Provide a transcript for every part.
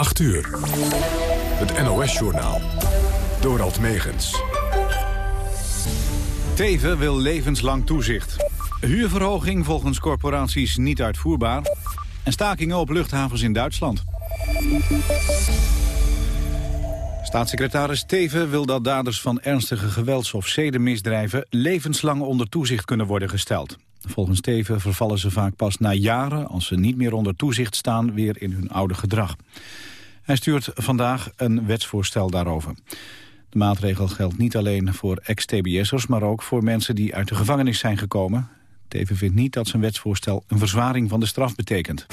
8 uur. Het NOS-journaal. Dorald Megens. Teven wil levenslang toezicht. Huurverhoging volgens corporaties niet uitvoerbaar. En stakingen op luchthavens in Duitsland. Staatssecretaris Teven wil dat daders van ernstige gewelds- of zedenmisdrijven levenslang onder toezicht kunnen worden gesteld. Volgens Teven vervallen ze vaak pas na jaren, als ze niet meer onder toezicht staan, weer in hun oude gedrag. Hij stuurt vandaag een wetsvoorstel daarover. De maatregel geldt niet alleen voor ex-TBS'ers, maar ook voor mensen die uit de gevangenis zijn gekomen. Teven vindt niet dat zijn wetsvoorstel een verzwaring van de straf betekent.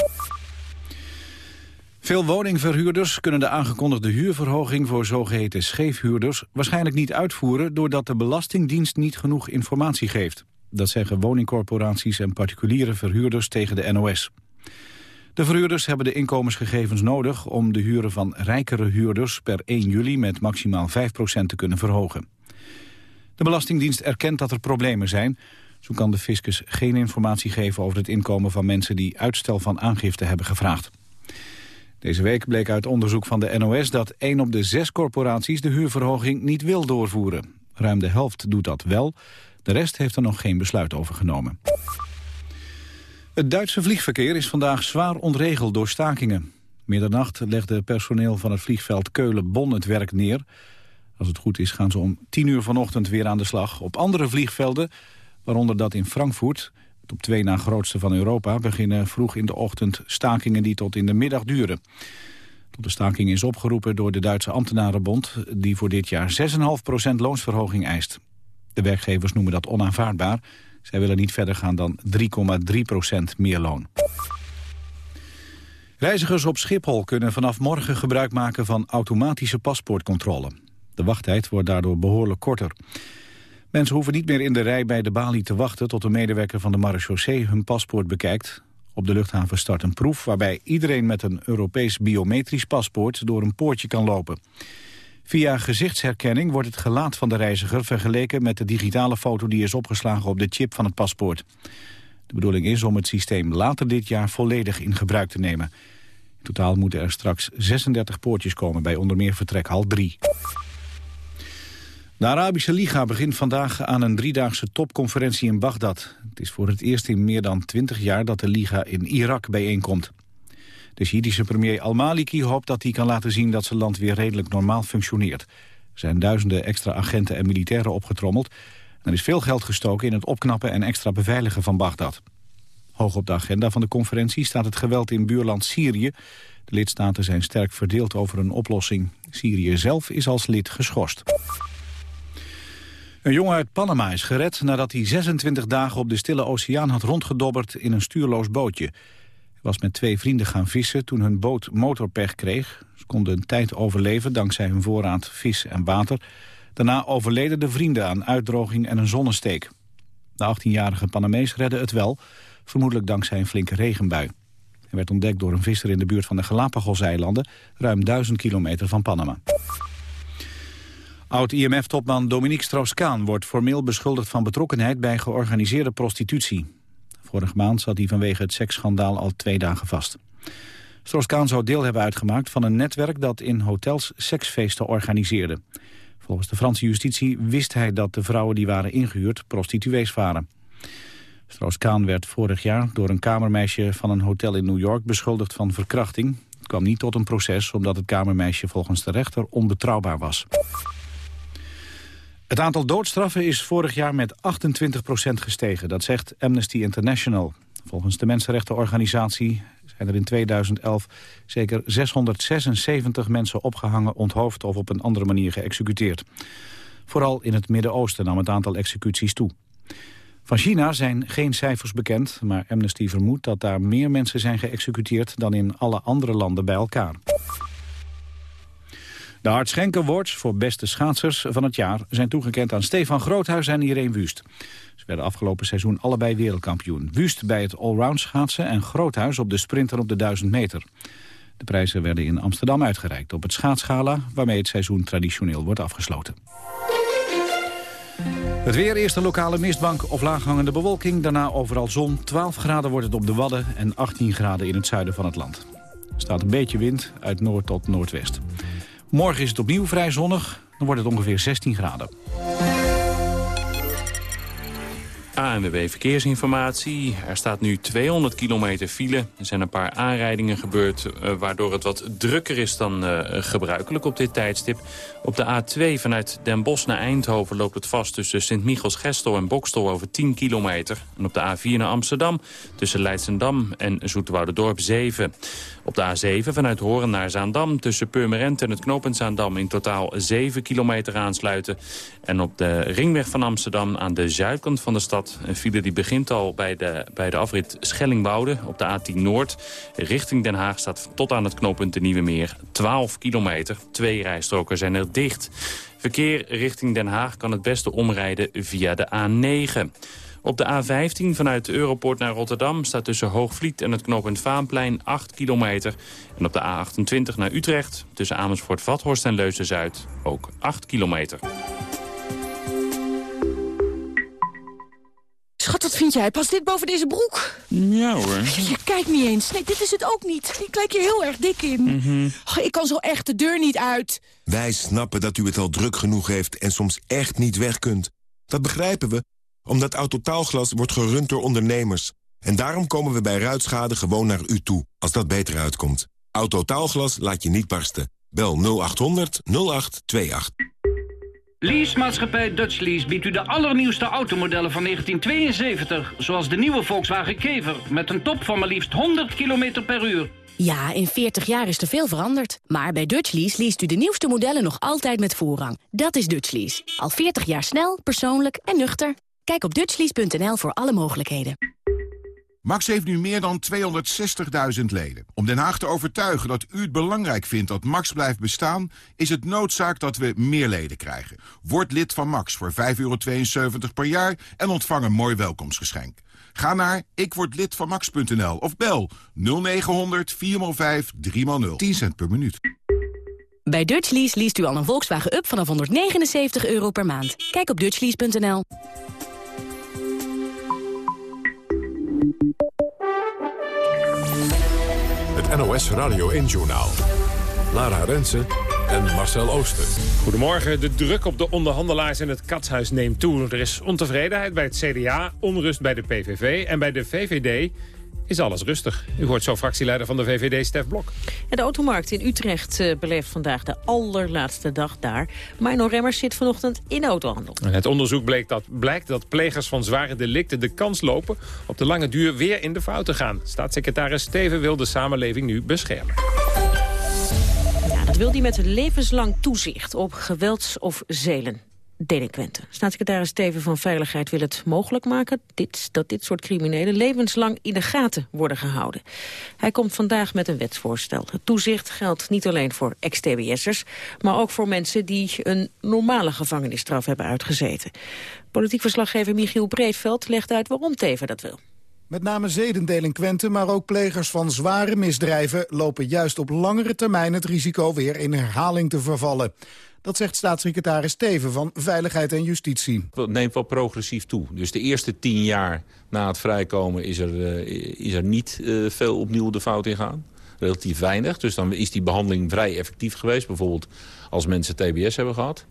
Veel woningverhuurders kunnen de aangekondigde huurverhoging voor zogeheten scheefhuurders waarschijnlijk niet uitvoeren doordat de Belastingdienst niet genoeg informatie geeft. Dat zeggen woningcorporaties en particuliere verhuurders tegen de NOS. De verhuurders hebben de inkomensgegevens nodig om de huren van rijkere huurders per 1 juli met maximaal 5% te kunnen verhogen. De Belastingdienst erkent dat er problemen zijn. Zo kan de fiscus geen informatie geven over het inkomen van mensen die uitstel van aangifte hebben gevraagd. Deze week bleek uit onderzoek van de NOS dat 1 op de 6 corporaties de huurverhoging niet wil doorvoeren. Ruim de helft doet dat wel, de rest heeft er nog geen besluit over genomen. Het Duitse vliegverkeer is vandaag zwaar ontregeld door stakingen. Middernacht legde personeel van het vliegveld Keulen-Bonn het werk neer. Als het goed is gaan ze om 10 uur vanochtend weer aan de slag. Op andere vliegvelden, waaronder dat in Frankfurt... het op twee na grootste van Europa... beginnen vroeg in de ochtend stakingen die tot in de middag duren. Tot de staking is opgeroepen door de Duitse ambtenarenbond... die voor dit jaar 6,5% loonsverhoging eist. De werkgevers noemen dat onaanvaardbaar. Zij willen niet verder gaan dan 3,3 procent meer loon. Reizigers op Schiphol kunnen vanaf morgen gebruik maken van automatische paspoortcontrole. De wachttijd wordt daardoor behoorlijk korter. Mensen hoeven niet meer in de rij bij de balie te wachten... tot de medewerker van de marechaussee hun paspoort bekijkt. Op de luchthaven start een proef waarbij iedereen met een Europees biometrisch paspoort... door een poortje kan lopen. Via gezichtsherkenning wordt het gelaat van de reiziger vergeleken met de digitale foto die is opgeslagen op de chip van het paspoort. De bedoeling is om het systeem later dit jaar volledig in gebruik te nemen. In totaal moeten er straks 36 poortjes komen bij onder meer vertrekhal 3. De Arabische Liga begint vandaag aan een driedaagse topconferentie in Bagdad. Het is voor het eerst in meer dan 20 jaar dat de Liga in Irak bijeenkomt. De Syrische premier al-Maliki hoopt dat hij kan laten zien dat zijn land weer redelijk normaal functioneert. Er zijn duizenden extra agenten en militairen opgetrommeld. Er is veel geld gestoken in het opknappen en extra beveiligen van Bagdad. Hoog op de agenda van de conferentie staat het geweld in buurland Syrië. De lidstaten zijn sterk verdeeld over een oplossing. Syrië zelf is als lid geschorst. Een jongen uit Panama is gered nadat hij 26 dagen op de Stille Oceaan had rondgedobberd in een stuurloos bootje was met twee vrienden gaan vissen toen hun boot motorpech kreeg. Ze konden een tijd overleven dankzij hun voorraad vis en water. Daarna overleden de vrienden aan uitdroging en een zonnesteek. De 18-jarige Panamees redde het wel, vermoedelijk dankzij een flinke regenbui. Hij werd ontdekt door een visser in de buurt van de Galapagoseilanden, ruim 1000 kilometer van Panama. Oud-IMF-topman Dominique Strauss-Kaan wordt formeel beschuldigd van betrokkenheid bij georganiseerde prostitutie. Vorige maand zat hij vanwege het seksschandaal al twee dagen vast. Strauss-Kaan zou deel hebben uitgemaakt van een netwerk dat in hotels seksfeesten organiseerde. Volgens de Franse justitie wist hij dat de vrouwen die waren ingehuurd prostituees waren. Strauss-Kaan werd vorig jaar door een kamermeisje van een hotel in New York beschuldigd van verkrachting. Het kwam niet tot een proces omdat het kamermeisje volgens de rechter onbetrouwbaar was. Het aantal doodstraffen is vorig jaar met 28% gestegen. Dat zegt Amnesty International. Volgens de mensenrechtenorganisatie zijn er in 2011 zeker 676 mensen opgehangen, onthoofd of op een andere manier geëxecuteerd. Vooral in het Midden-Oosten nam het aantal executies toe. Van China zijn geen cijfers bekend, maar Amnesty vermoedt dat daar meer mensen zijn geëxecuteerd dan in alle andere landen bij elkaar. De Hart Schenken Awards voor beste schaatsers van het jaar zijn toegekend aan Stefan Groothuis en Irene Wust. Ze werden afgelopen seizoen allebei wereldkampioen. Wust bij het allround schaatsen en Groothuis op de sprinter op de 1000 meter. De prijzen werden in Amsterdam uitgereikt op het schaatsgala... waarmee het seizoen traditioneel wordt afgesloten. Het weer, eerst een lokale mistbank of laaghangende bewolking. Daarna overal zon. 12 graden wordt het op de Wadden en 18 graden in het zuiden van het land. Er staat een beetje wind uit noord tot noordwest. Morgen is het opnieuw vrij zonnig. Dan wordt het ongeveer 16 graden. ANWB Verkeersinformatie. Er staat nu 200 kilometer file. Er zijn een paar aanrijdingen gebeurd... Uh, waardoor het wat drukker is dan uh, gebruikelijk op dit tijdstip. Op de A2 vanuit Den Bosch naar Eindhoven loopt het vast... tussen Sint-Michels-Gestel en Bokstel over 10 kilometer. En op de A4 naar Amsterdam tussen Leidsendam en Dorp 7. Op de A7 vanuit Horen naar Zaandam tussen Purmerend en het knooppunt Zaandam... in totaal 7 kilometer aansluiten. En op de ringweg van Amsterdam aan de zuidkant van de stad... een file die begint al bij de, bij de afrit Schellingwoude op de A10 Noord. Richting Den Haag staat tot aan het knooppunt de Nieuwe Meer 12 kilometer. Twee rijstroken zijn er dicht. Verkeer richting Den Haag kan het beste omrijden via de A9. Op de A15 vanuit de Europort naar Rotterdam staat tussen Hoogvliet en het knooppunt Vaanplein 8 kilometer. En op de A28 naar Utrecht tussen Amersfoort, Vathorst en Leusden-Zuid ook 8 kilometer. Schat, wat vind jij? Past dit boven deze broek? Ja hoor. Je, kijkt niet eens. Nee, dit is het ook niet. Ik lijk je heel erg dik in. Mhm. oh, ik kan zo echt de deur niet uit. Wij snappen dat u het al druk genoeg heeft en soms echt niet weg kunt. Dat begrijpen we, omdat Autotaalglas wordt gerund door ondernemers. En daarom komen we bij ruitschade gewoon naar u toe, als dat beter uitkomt. Autotaalglas laat je niet barsten. Bel 0800 0828. Leasemaatschappij Dutch Lease biedt u de allernieuwste automodellen van 1972... zoals de nieuwe Volkswagen Kever met een top van maar liefst 100 km per uur. Ja, in 40 jaar is er veel veranderd. Maar bij Dutch Lease leest u de nieuwste modellen nog altijd met voorrang. Dat is Dutch Lease. Al 40 jaar snel, persoonlijk en nuchter. Kijk op dutchlease.nl voor alle mogelijkheden. Max heeft nu meer dan 260.000 leden. Om Den Haag te overtuigen dat u het belangrijk vindt dat Max blijft bestaan... is het noodzaak dat we meer leden krijgen. Word lid van Max voor 5,72 per jaar en ontvang een mooi welkomstgeschenk. Ga naar ikwordlidvanmax.nl of bel 0900 4x5 3x0. 10 cent per minuut. Bij Dutchlease leest u al een Volkswagen Up vanaf 179 euro per maand. Kijk op dutchlease.nl. Het NOS Radio 1-journaal. Lara Rensen en Marcel Ooster. Goedemorgen. De druk op de onderhandelaars in het katshuis neemt toe. Er is ontevredenheid bij het CDA, onrust bij de PVV en bij de VVD is alles rustig. U hoort zo fractieleider van de VVD, Stef Blok. de automarkt in Utrecht uh, beleeft vandaag de allerlaatste dag daar. Mino Remmers zit vanochtend in autohandel. En het onderzoek bleek dat, blijkt dat plegers van zware delicten de kans lopen... op de lange duur weer in de fout te gaan. Staatssecretaris Steven wil de samenleving nu beschermen. Ja, dat wil hij met levenslang toezicht op gewelds- of zelen delinquenten. Staatssecretaris Steven van Veiligheid wil het mogelijk maken... Dit, dat dit soort criminelen levenslang in de gaten worden gehouden. Hij komt vandaag met een wetsvoorstel. Het toezicht geldt niet alleen voor ex-TBS'ers... maar ook voor mensen die een normale gevangenisstraf hebben uitgezeten. Politiek verslaggever Michiel Breedveld legt uit waarom Teven dat wil. Met name zedendelinquenten, maar ook plegers van zware misdrijven... lopen juist op langere termijn het risico weer in herhaling te vervallen. Dat zegt staatssecretaris Steven van Veiligheid en Justitie. Het neemt wel progressief toe. Dus de eerste tien jaar na het vrijkomen is er, uh, is er niet uh, veel opnieuw de fout in gaan. Relatief weinig. Dus dan is die behandeling vrij effectief geweest. Bijvoorbeeld als mensen TBS hebben gehad.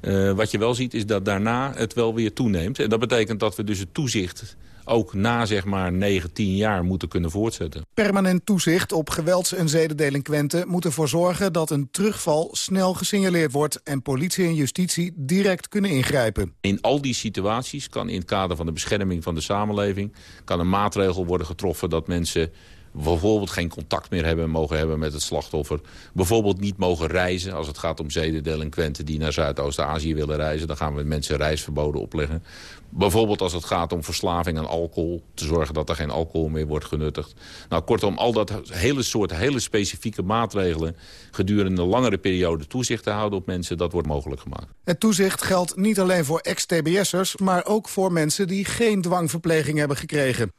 Uh, wat je wel ziet is dat daarna het wel weer toeneemt. En dat betekent dat we dus het toezicht ook na zeg maar 9, 10 jaar moeten kunnen voortzetten. Permanent toezicht op gewelds- en zedendelinquenten moet ervoor zorgen dat een terugval snel gesignaleerd wordt en politie en justitie direct kunnen ingrijpen. In al die situaties kan in het kader van de bescherming van de samenleving kan een maatregel worden getroffen dat mensen bijvoorbeeld geen contact meer hebben mogen hebben met het slachtoffer. Bijvoorbeeld niet mogen reizen als het gaat om zedendelinquenten die naar Zuidoost-Azië willen reizen. Dan gaan we mensen reisverboden opleggen. Bijvoorbeeld als het gaat om verslaving aan alcohol. Te zorgen dat er geen alcohol meer wordt genuttigd. Nou, kortom, al dat hele soort hele specifieke maatregelen... gedurende een langere periode toezicht te houden op mensen... dat wordt mogelijk gemaakt. Het toezicht geldt niet alleen voor ex-TBS'ers... maar ook voor mensen die geen dwangverpleging hebben gekregen.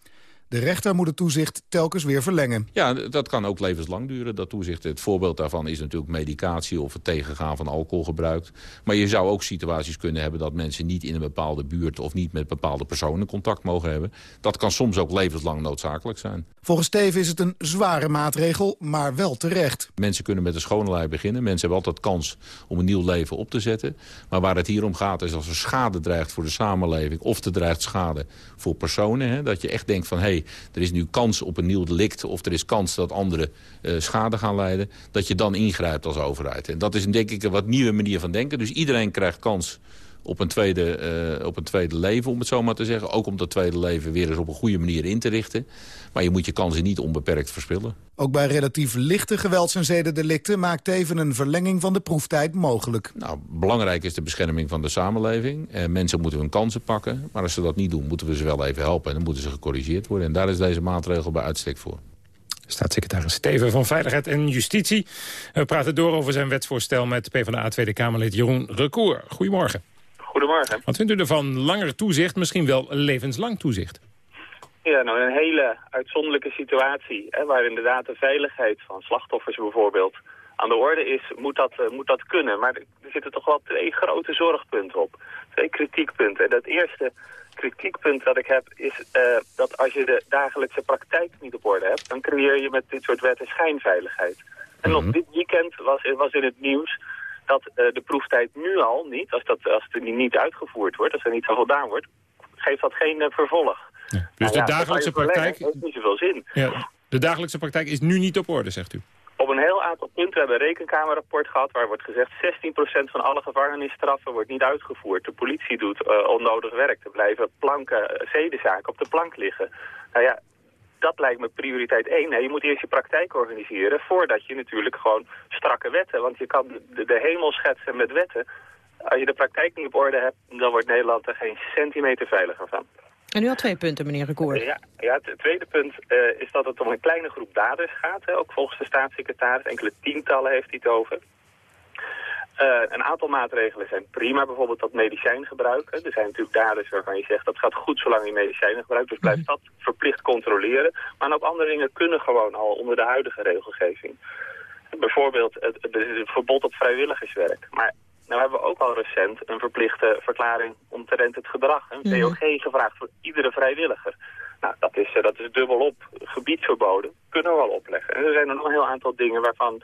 De rechter moet het toezicht telkens weer verlengen. Ja, dat kan ook levenslang duren, dat toezicht. Het voorbeeld daarvan is natuurlijk medicatie of het tegengaan van alcoholgebruik. Maar je zou ook situaties kunnen hebben dat mensen niet in een bepaalde buurt... of niet met bepaalde personen contact mogen hebben. Dat kan soms ook levenslang noodzakelijk zijn. Volgens Steven is het een zware maatregel, maar wel terecht. Mensen kunnen met een schone lei beginnen. Mensen hebben altijd kans om een nieuw leven op te zetten. Maar waar het hier om gaat is als er schade dreigt voor de samenleving... of er dreigt schade voor personen. Hè, dat je echt denkt van, hé, hey, er is nu kans op een nieuw delict... of er is kans dat anderen uh, schade gaan leiden... dat je dan ingrijpt als overheid. En dat is denk ik een wat nieuwe manier van denken. Dus iedereen krijgt kans op een, tweede, uh, op een tweede leven, om het zo maar te zeggen. Ook om dat tweede leven weer eens op een goede manier in te richten. Maar je moet je kansen niet onbeperkt verspillen. Ook bij relatief lichte gewelds- en zedendelicten maakt even een verlenging van de proeftijd mogelijk. Nou, belangrijk is de bescherming van de samenleving. Eh, mensen moeten hun kansen pakken. Maar als ze dat niet doen, moeten we ze wel even helpen. En dan moeten ze gecorrigeerd worden. En daar is deze maatregel bij uitstek voor. Staatssecretaris Steven van Veiligheid en Justitie. We praten door over zijn wetsvoorstel met PvdA Tweede Kamerlid Jeroen Recour. Goedemorgen. Goedemorgen. Wat vindt u ervan? Langer toezicht, misschien wel levenslang toezicht? Ja, nou een hele uitzonderlijke situatie... Hè, waar inderdaad de veiligheid van slachtoffers bijvoorbeeld aan de orde is, moet dat, uh, moet dat kunnen. Maar er zitten toch wel twee grote zorgpunten op. Twee kritiekpunten. En dat eerste kritiekpunt dat ik heb is uh, dat als je de dagelijkse praktijk niet op orde hebt... dan creëer je met dit soort wetten schijnveiligheid. En nog dit weekend was, was in het nieuws dat uh, de proeftijd nu al niet, als, dat, als het niet uitgevoerd wordt, als er niet aan voldaan wordt, geeft dat geen vervolg. Ja. Dus nou, de dagelijkse praktijk... heeft niet zoveel zin. Ja, de dagelijkse praktijk is nu niet op orde, zegt u? Op een heel aantal punten. We hebben een rekenkamerrapport gehad waar wordt gezegd 16% van alle gevangenisstraffen wordt niet uitgevoerd. De politie doet uh, onnodig werk. Er blijven planken, zedenzaken op de plank liggen. Nou ja, dat lijkt me prioriteit één. Nee, je moet eerst je praktijk organiseren voordat je natuurlijk gewoon strakke wetten. Want je kan de, de hemel schetsen met wetten. Als je de praktijk niet op orde hebt, dan wordt Nederland er geen centimeter veiliger van. En u had twee punten, meneer Rekoord. Ja, ja, het tweede punt uh, is dat het om een kleine groep daders gaat. Hè, ook volgens de staatssecretaris. Enkele tientallen heeft hij het over. Uh, een aantal maatregelen zijn prima, bijvoorbeeld dat medicijngebruik. Hè. Er zijn natuurlijk daders waarvan je zegt dat gaat goed zolang je medicijnen gebruikt. Dus blijf dat verplicht controleren. Maar ook andere dingen kunnen gewoon al onder de huidige regelgeving. Bijvoorbeeld het, het, het verbod op vrijwilligerswerk. Maar nou hebben we ook al recent een verplichte verklaring omtrent het gedrag. Een DOG gevraagd voor iedere vrijwilliger. Nou, dat is, dat is dubbelop gebiedsverboden. Kunnen we wel opleggen. En er zijn er nog een heel aantal dingen waarvan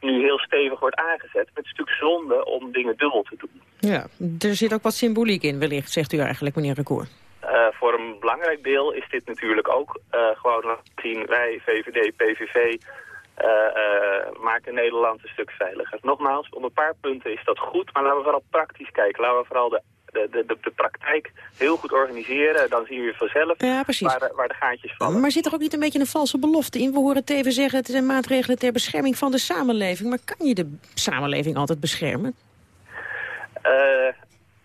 nu heel stevig wordt aangezet. Het is natuurlijk zonde om dingen dubbel te doen. Ja, er zit ook wat symboliek in wellicht, zegt u eigenlijk, meneer Recour. Uh, voor een belangrijk deel is dit natuurlijk ook uh, gewoon zien wij, VVD, PVV, maken Nederland een stuk veiliger. Nogmaals, op een paar punten is dat goed, maar laten we vooral praktisch kijken. Laten we vooral de de, de, de, praktijk heel goed organiseren. Dan zien we vanzelf ja, waar, waar, de gaatjes vallen. Maar zit er ook niet een beetje een valse belofte in? We horen Teven zeggen, het zijn maatregelen ter bescherming van de samenleving. Maar kan je de samenleving altijd beschermen? Uh,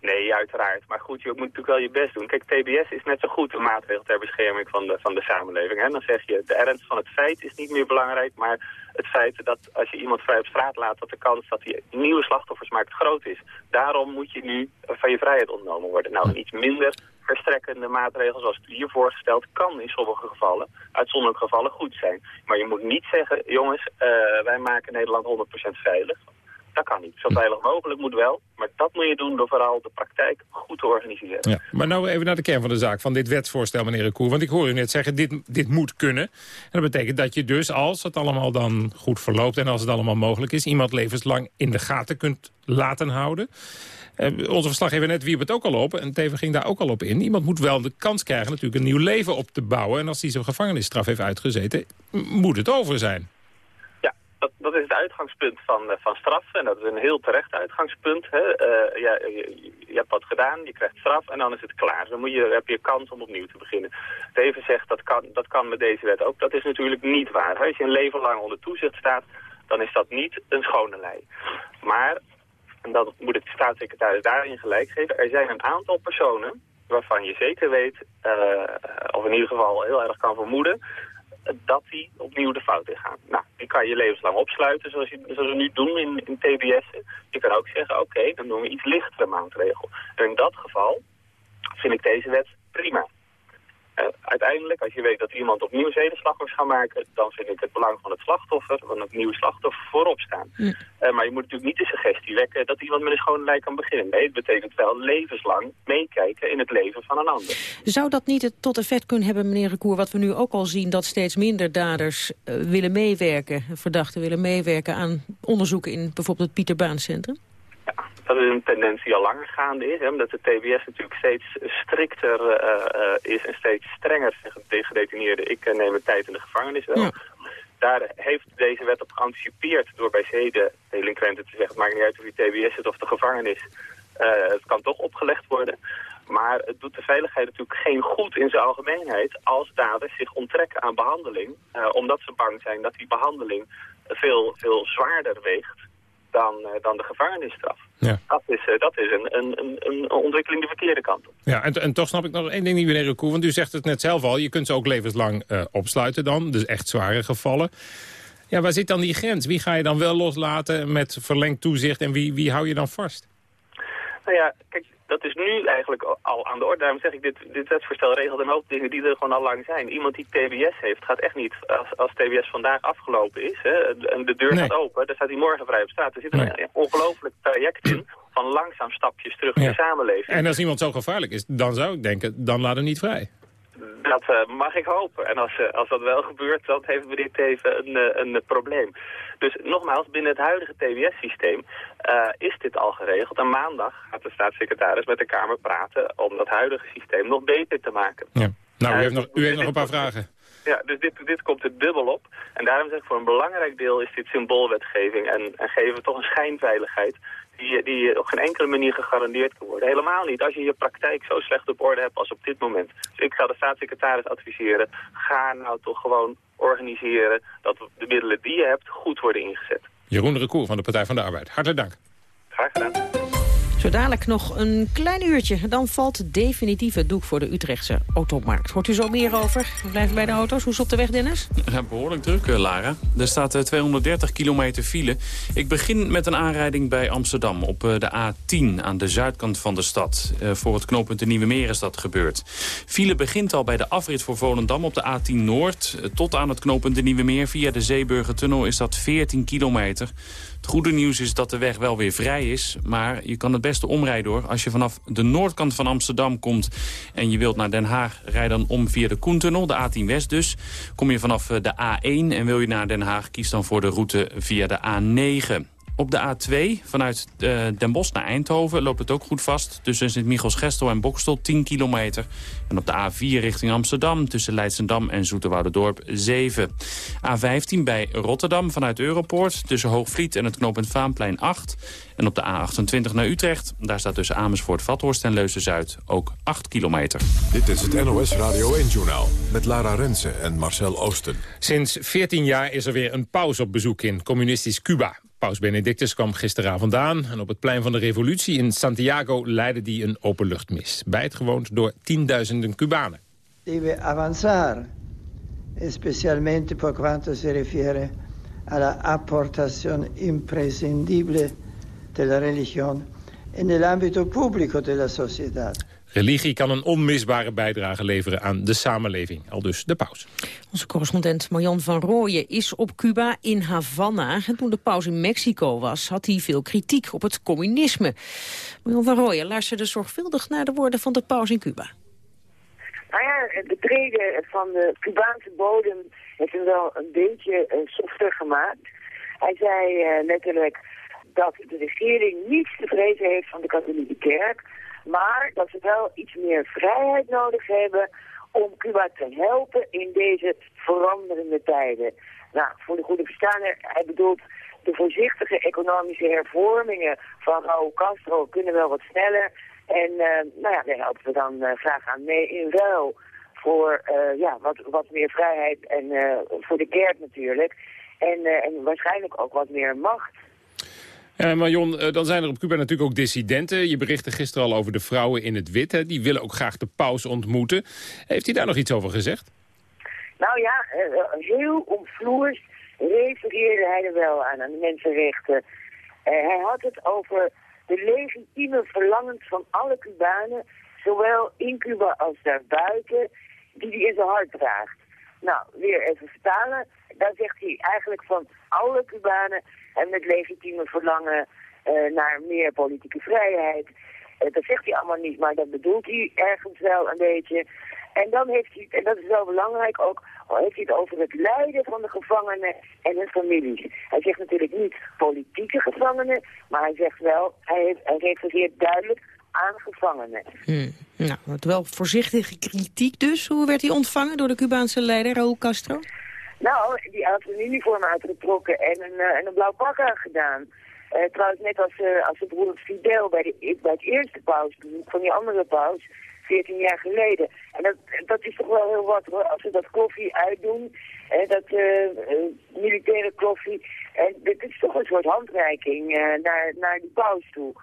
nee, uiteraard. Maar goed, je moet natuurlijk wel je best doen. Kijk, TBS is net zo goed een maatregel ter bescherming van de, van de samenleving. Hè? Dan zeg je, de ernst van het feit is niet meer belangrijk, maar het feit dat als je iemand vrij op straat laat, dat de kans dat hij nieuwe slachtoffers maakt groot is. Daarom moet je nu van je vrijheid ontnomen worden. Nou, een iets minder verstrekkende maatregels zoals hier voorgesteld kan in sommige gevallen, uitzonderlijke gevallen, goed zijn. Maar je moet niet zeggen, jongens, uh, wij maken Nederland 100% veilig. Dat kan niet. Zo veilig mogelijk moet wel. Maar dat moet je doen door vooral de praktijk goed te organiseren. Ja, maar nou even naar de kern van de zaak, van dit wetsvoorstel, meneer Recour. Want ik hoor u net zeggen, dit, dit moet kunnen. En dat betekent dat je dus, als het allemaal dan goed verloopt... en als het allemaal mogelijk is, iemand levenslang in de gaten kunt laten houden. Uh, onze verslaggever net wierp het ook al op. En Teven ging daar ook al op in. Iemand moet wel de kans krijgen natuurlijk een nieuw leven op te bouwen. En als hij zijn gevangenisstraf heeft uitgezeten, moet het over zijn dat, is het uitgangspunt van, uh, van straf. En dat is een heel terecht uitgangspunt. Hè. Uh, ja, je, hebt wat gedaan, je krijgt straf en dan is het klaar. Dan moet je, heb je kans om opnieuw te beginnen. Teven zegt dat kan, dat kan met deze wet ook. Dat is natuurlijk niet waar. Als je een leven lang onder toezicht staat, dan is dat niet een schone lei. Maar, en dat moet het staatssecretaris daarin gelijk geven, er zijn een aantal personen waarvan je zeker weet, uh, of in ieder geval heel erg kan vermoeden, dat die opnieuw de fout in gaan. Nou, die kan je levenslang opsluiten, zoals, je, zoals we nu doen in, in TBS. Je kan ook zeggen, oké, dan doen we iets lichtere maatregel. En in dat geval vind ik deze wet prima. Uh, uiteindelijk, als je weet dat iemand opnieuw zedenslachtoffers gaat maken... dan vind ik het belang van het slachtoffer, van het nieuwe slachtoffer, voorop staan. Uh, maar je moet natuurlijk niet de suggestie wekken dat iemand met een schone lijk kan beginnen. Nee, het betekent wel levenslang meekijken in het leven van een ander. Zou dat niet het tot effect kunnen hebben, meneer Recour... wat we nu ook al zien, dat steeds minder daders uh, willen meewerken... verdachten willen meewerken aan onderzoeken in bijvoorbeeld het Pieter Baan Centrum? Dat is een tendens die al langer gaande is. Hè, omdat de TBS natuurlijk steeds strikter uh, uh, is en steeds strenger tegen gedetineerden. Ik uh, neem mijn tijd in de gevangenis wel. Ja. Daar heeft deze wet op geanticipeerd door bij zedendelinquenten te zeggen... het maakt niet uit of je TBS zit of de gevangenis. het kan toch opgelegd worden. Maar het doet de veiligheid natuurlijk geen goed in zijn algemeenheid... als daders zich onttrekken aan behandeling... omdat ze bang zijn dat die behandeling veel, veel zwaarder weegt dan, dan de gevangenisstraf. Ja. Dat is, uh, dat is een, een, een, ontwikkeling de verkeerde kant op. Ja, en, en toch snap ik nog één ding niet, meneer Recour. Want u zegt het net zelf al, je kunt ze ook levenslang uh, opsluiten dan. Dus echt zware gevallen. Ja, waar zit dan die grens? Wie ga je dan wel loslaten met verlengd toezicht en wie, wie hou je dan vast? Nou ja, kijk, dat is nu eigenlijk al aan de orde. Daarom zeg ik, dit, dit wetsvoorstel regelt een hoop dingen die er gewoon al lang zijn. Iemand die TBS heeft, gaat echt niet, als, als TBS vandaag afgelopen is, hè, en de deur nee. gaat open, dan staat hij morgen vrij op straat. Er zit een ongelooflijk traject in van langzaam stapjes terug ja. in de samenleving. En als iemand zo gevaarlijk is, dan zou ik denken, dan laat hem niet vrij. Dat uh, mag ik hopen. En als, uh, als dat wel gebeurt, dan heeft meneer Teven een, uh, een probleem. Dus nogmaals, binnen het huidige TBS-systeem is dit al geregeld. En maandag gaat de staatssecretaris met de Kamer praten om dat huidige systeem nog beter te maken. Ja. Nou, u heeft nog, u heeft nog een paar vragen. Ja, dus dit, dit komt er dubbel op. En daarom zeg ik, voor een belangrijk deel is dit symboolwetgeving. En, en geven we toch een schijnveiligheid die, die op geen enkele manier gegarandeerd kan worden. Helemaal niet. Als je je praktijk zo slecht op orde hebt als op dit moment. Dus ik zou de staatssecretaris adviseren, ga nou toch gewoon organiseren dat de middelen die je hebt goed worden ingezet. Jeroen Recour van de Partij van de Arbeid. Hartelijk dank. Graag gedaan. Zo dadelijk nog een klein uurtje. Dan valt definitief het doek voor de Utrechtse automarkt. Hoort u zo meer over? We blijven bij de auto's. Hoe is op de weg, Dennis? Ja, behoorlijk druk, uh, Lara. Er staat uh, 230 kilometer file. Ik begin met een aanrijding bij Amsterdam op uh, de A10 aan de zuidkant van de stad. voor het knooppunt de Nieuwe Meer is dat gebeurd. File begint al bij de afrit voor Volendam op de A10 Noord. tot aan het knooppunt de Nieuwe Meer via de Zeeburgertunnel is dat 14 kilometer. Het goede nieuws is dat de weg wel weer vrij is. Maar je kan het beste omrijden hoor. Als je vanaf de noordkant van Amsterdam komt en je wilt naar Den Haag... rij dan om via de Koentunnel, de A10 West dus. Kom je vanaf de A1 en wil je naar Den Haag... kies dan voor de route via de A9. Op de A2 vanuit uh, Den Bosch naar Eindhoven loopt het ook goed vast. Tussen Sint-Michels-Gestel en Bokstel 10 kilometer. En op de A4 richting Amsterdam tussen Leidsendam en Zoeterwoudendorp 7. A15 bij Rotterdam vanuit Europoort tussen Hoogvliet en het knooppunt Vaanplein 8. En op de A28 naar Utrecht, daar staat tussen Amersfoort, Vathorst en Leusden-Zuid ook 8 kilometer. Dit is het NOS Radio 1-journaal met Lara Rensen en Marcel Oosten. Sinds 14 jaar is er weer een pauze op bezoek in communistisch Cuba. Paus Benedictus kwam gisteravond aan en op het plein van de revolutie in Santiago leidde die een openluchtmis. Bijtgewoond door tienduizenden Cubanen. Deve avanzare, especialmente por quanto si refiere alla apportazione imprescindibile della religione e nell'ambito pubblico della società. Religie kan een onmisbare bijdrage leveren aan de samenleving. Al dus de paus. Onze correspondent Marjan van Rooyen is op Cuba in Havana. En toen de paus in Mexico was, had hij veel kritiek op het communisme. Marjan van Rooyen luisterde zorgvuldig naar de woorden van de paus in Cuba. Nou ja, de treden van de Cubaanse bodem heeft hem wel een beetje uh, softer gemaakt. Hij zei uh, letterlijk dat de regering niets te vrezen heeft van de katholieke kerk maar dat ze wel iets meer vrijheid nodig hebben om Cuba te helpen in deze veranderende tijden. Nou, voor de goede verstaaner, hij bedoelt de voorzichtige economische hervormingen van Raúl Castro kunnen wel wat sneller. En uh, nou ja, daar helpen we dan uh, graag aan mee in ruil voor uh, ja, wat, wat meer vrijheid en voor de kerk natuurlijk. En, en waarschijnlijk ook wat meer macht. Uh, Marion, uh, dan zijn er op Cuba natuurlijk ook dissidenten. Je berichtte gisteren al over de vrouwen in het wit. Die willen ook graag de paus ontmoeten. Heeft hij daar nog iets over gezegd? Nou ja, uh, heel omvloers refereerde hij er wel aan, aan de mensenrechten. hij had het over de legitieme verlangens van alle Cubanen, zowel in Cuba als daarbuiten, die hij in zijn hart draagt. Nou, weer even vertalen. Daar zegt hij eigenlijk van alle Cubanen hebben het legitieme verlangen uh, naar meer politieke vrijheid. Uh, dat zegt hij allemaal niet, maar dat bedoelt hij ergens wel een beetje. En dan heeft hij, en dat is wel belangrijk ook, heeft hij het over het lijden van de gevangenen en hun families. Hij zegt natuurlijk niet politieke gevangenen, maar hij zegt wel, hij, heeft, hij refereert duidelijk aan gevangenen. Hmm. Nou, wel voorzichtige kritiek dus. Hoe werd hij ontvangen door de Cubaanse leider Raúl Castro? Nou, die had een uniform uitgetrokken en een, uh, en een blauw pak aangedaan. Uh, trouwens, net als, uh, als de broer Fidel bij, de, bij het eerste pausbezoek van die andere paus, 14 jaar geleden. En dat, dat is toch wel heel wat als we dat koffie uitdoen, en dat militaire koffie. En dit is toch een soort handreiking naar, naar die paus toe.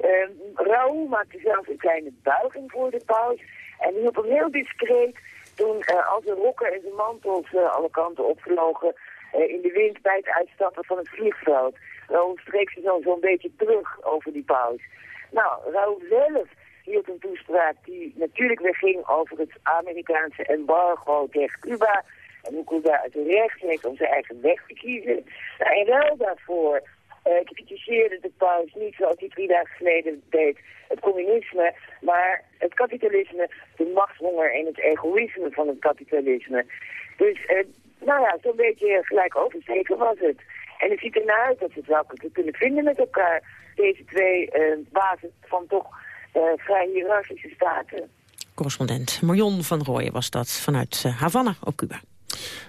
Uh, Raoul maakte zelf een kleine buiging voor de paus. En die op een heel discreet toen uh, al zijn rokken en zijn mantels uh, alle kanten opvlogen uh, in de wind bij het uitstappen van het vliegveld. Raoul streek ze zo zo'n beetje terug over die paus. Nou, Raoul zelf hield een toespraak die natuurlijk weer ging over het Amerikaanse embargo tegen Cuba. En hoe Cuba het recht heeft om zijn eigen weg te kiezen. Nou, en wel daarvoor uh, kritiseerde de paus niet zoals hij drie dagen geleden deed het communisme, maar het kapitalisme, de machtshonger en het egoïsme van het kapitalisme. Dus, uh, nou ja, zo'n beetje gelijk oversteken was het. En het ziet ernaar uit dat we het wel kunnen vinden met elkaar, deze twee uh, bazen van toch vrij hiërarchische staten. Correspondent Marion van Rooyen was dat vanuit Havana op Cuba.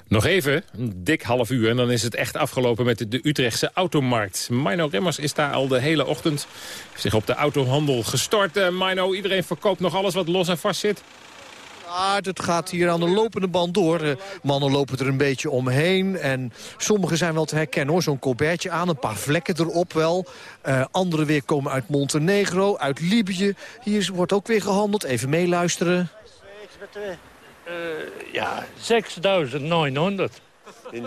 Nog even, een dik half uur en dan is het echt afgelopen met de Utrechtse automarkt. Mino Remmers is daar al de hele ochtend zich op de autohandel gestort. Uh, Mino, iedereen verkoopt nog alles wat los en vast zit? Ja, het gaat hier aan de lopende band door. Uh, mannen lopen er een beetje omheen. En sommige zijn wel te herkennen hoor. Zo'n colbertje aan, een paar vlekken erop wel. Uh, andere weer komen uit Montenegro, uit Libië. Hier wordt ook weer gehandeld. Even meeluisteren. Uh, ja, 6900.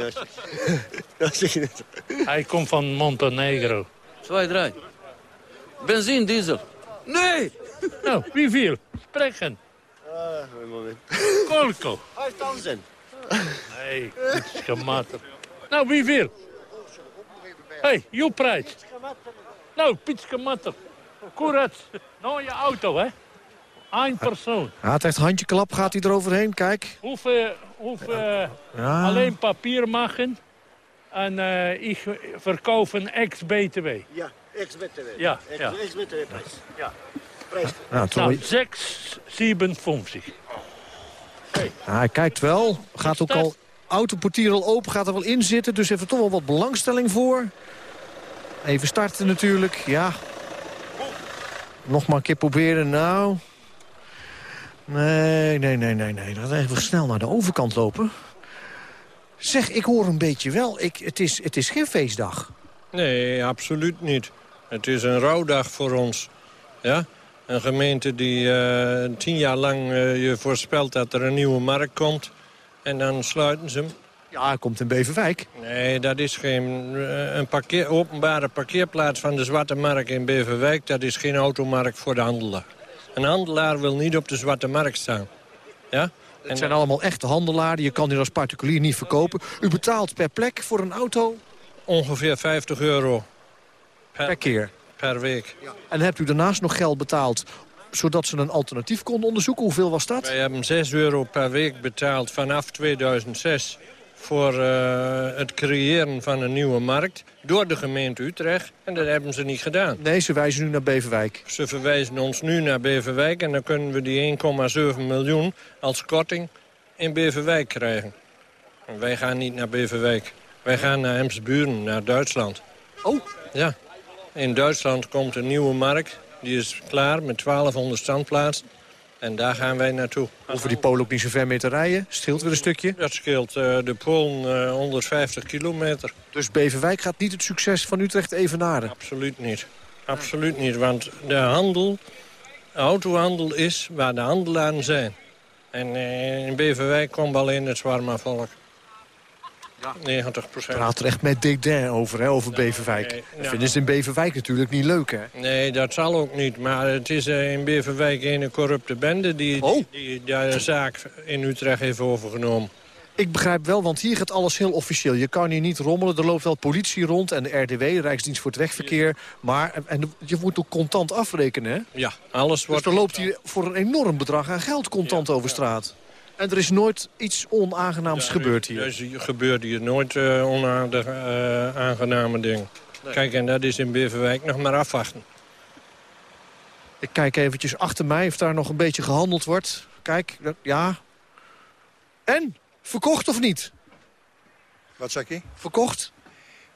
Hij komt van Montenegro. Twee, drie. Benzine, diesel. Nee! Nou, wie viel? Spreken. Uh, een moment. Kolko. 5000. Nee, iets gematter. Nou, wie viel? Hé, hey, jouw prijs. Nou, pitske matter. Kurat. Nou, je auto, hè? Eén persoon. Ja, het echt handjeklap gaat hij eroverheen, kijk. Hoeveel, hoeveel ja. alleen papier maken en uh, ik verkoop een ex-BTW. Ja, ex-BTW. Ja, ex, ja. Ex-BTW prijs. Ja, prijs. Ja, nou, 6, 57. Hey. Ja, hij kijkt wel. Gaat ook al, autoportier al open, gaat er wel in zitten. Dus heeft er toch wel wat belangstelling voor. Even starten natuurlijk, ja. Nog maar een keer proberen, nou... Nee, nee, nee, nee, nee. Laten we even snel naar de overkant lopen. Zeg, ik hoor een beetje wel. Ik, het, is, het is geen feestdag. Nee, absoluut niet. Het is een rouwdag voor ons. Ja? Een gemeente die uh, tien jaar lang uh, je voorspelt dat er een nieuwe markt komt. En dan sluiten ze hem. Ja, hij komt in Beverwijk. Nee, dat is geen uh, een parkeer, openbare parkeerplaats van de Zwarte Markt in Beverwijk. Dat is geen automarkt voor de handelaar. Een handelaar wil niet op de zwarte markt staan. Ja? Het zijn allemaal echte handelaren. Je kan hier als particulier niet verkopen. U betaalt per plek voor een auto? Ongeveer 50 euro. Per, per keer? Per week. Ja. En hebt u daarnaast nog geld betaald zodat ze een alternatief konden onderzoeken? Hoeveel was dat? Wij hebben 6 euro per week betaald vanaf 2006 voor uh, het creëren van een nieuwe markt door de gemeente Utrecht. En dat hebben ze niet gedaan. Nee, ze wijzen nu naar Beverwijk. Ze verwijzen ons nu naar Beverwijk en dan kunnen we die 1,7 miljoen als korting in Beverwijk krijgen. En wij gaan niet naar Beverwijk. Wij gaan naar Emsburen, naar Duitsland. Oh? Ja. In Duitsland komt een nieuwe markt. Die is klaar met 1200 standplaatsen. En daar gaan wij naartoe. Hoeven die Polen ook niet zo ver mee te rijden? Scheelt weer een stukje? Dat scheelt uh, de Polen uh, 150 kilometer. Dus Beverwijk gaat niet het succes van Utrecht evenaren? Absoluut niet. Absoluut niet, want de handel, de autohandel is waar de handelaren zijn. En uh, in Beverwijk komt alleen het zwarma volk. 90 procent. praat er echt met dédain over, hè, over Beverwijk. nee, Dat ja. vinden ze in Beverwijk natuurlijk niet leuk, hè? Nee, dat zal ook niet. Maar het is eh, in Beverwijk een corrupte bende... die, Oh. die, die de zaak in Utrecht heeft overgenomen. Ik begrijp wel, want hier gaat alles heel officieel. Je kan hier niet rommelen, er loopt wel politie rond en de RDW, Rijksdienst voor het Wegverkeer. Maar en je moet ook contant afrekenen, hè? Ja, alles Dus wordt... er loopt hier voor een enorm bedrag aan geld contant over straat. En er is nooit iets onaangenaams gebeurd hier. Er gebeurt hier nooit eh onaardig eh, aangename dingen. Kijk, en dat is in Beverwijk nog maar afwachten. Ik kijk eventjes achter mij of daar nog een beetje gehandeld wordt. Kijk, ja. En? Verkocht of niet? Wat zeg je? Verkocht?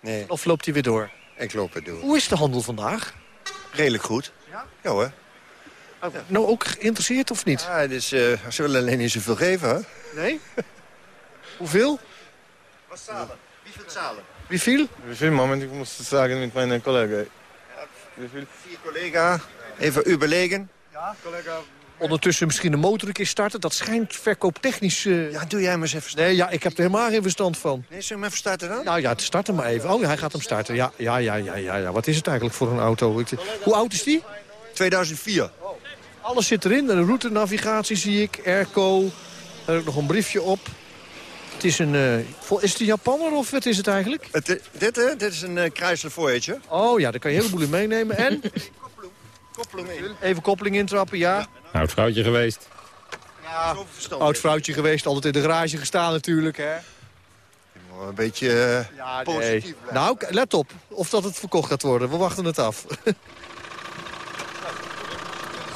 Nee. Of loopt hij weer door? Ik loop het door. Hoe is de handel vandaag? Redelijk goed. Ja? Ja hoor. Nou, ook geïnteresseerd of niet? Ja, dus, eh, ze willen alleen niet zoveel geven, hè? Nee? Hoeveel? Wat zalen? Wie veel zalen? Wie viel? Wie viel? Moment, ik moest het zeggen met mijn collega. Wie viel? Vier collega. Even überlegen. Ja, collega. Ondertussen misschien de motor een keer starten. Dat schijnt verkooptechnisch... eh, Ja, doe jij maar eens even Nee, ja, ik heb er helemaal geen verstand van. Nee, zullen we hem even starten dan? Nou ja, start hem maar even. Oh, hij gaat hem starten. Ja, ja, ja, ja, ja. ja. Wat is het eigenlijk voor een auto? Hoe oud is die? 2004. Alles zit erin. De routenavigatie zie ik. Airco. Er is nog een briefje op. Het is een... eh, vol- is het een Japanner of wat is het eigenlijk? Het, dit, hè? Dit is een uh, Chrysler Voyager. Oh ja, daar kan je een heleboel in meenemen. En? Koppeling in. Even koppeling intrappen, ja. Oud vrouwtje geweest. Ja, Oud vrouwtje geweest, altijd in de garage gestaan natuurlijk, hè. Een beetje eh, Ja, positief nee. Nou, let op of dat het verkocht gaat worden. We wachten het af.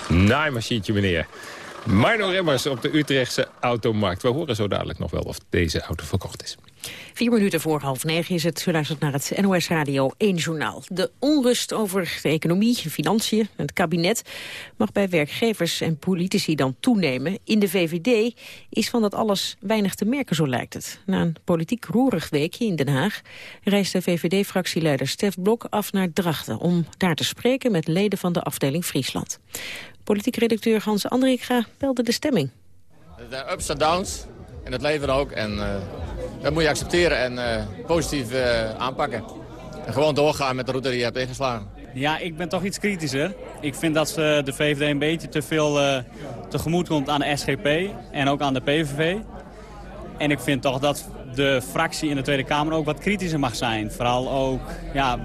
Naaimachientje, meneer. Marno Remmers op de Utrechtse automarkt. We horen zo dadelijk nog wel of deze auto verkocht is. Vier minuten voor half negen is het. U luistert naar het NOS Radio 1 Journaal. De onrust over de economie, financiën en het kabinet... mag bij werkgevers en politici dan toenemen. In de VVD is van dat alles weinig te merken, zo lijkt het. Na een politiek roerig weekje in Den Haag... reisde VVD-fractieleider Stef Blok af naar Drachten... om daar te spreken met leden van de afdeling Friesland. Politiek redacteur Hans Andringa belde de stemming. De ups en downs in het leven ook. En eh, dat moet je accepteren en eh, positief eh, aanpakken. En gewoon doorgaan met de route die je hebt ingeslagen. Ja, ik ben toch iets kritischer. Ik vind dat ze de VVD een beetje te veel eh, tegemoet komt aan de SGP en ook aan de PVV. En ik vind toch dat de fractie in de Tweede Kamer ook wat kritischer mag zijn. Vooral ook, ja,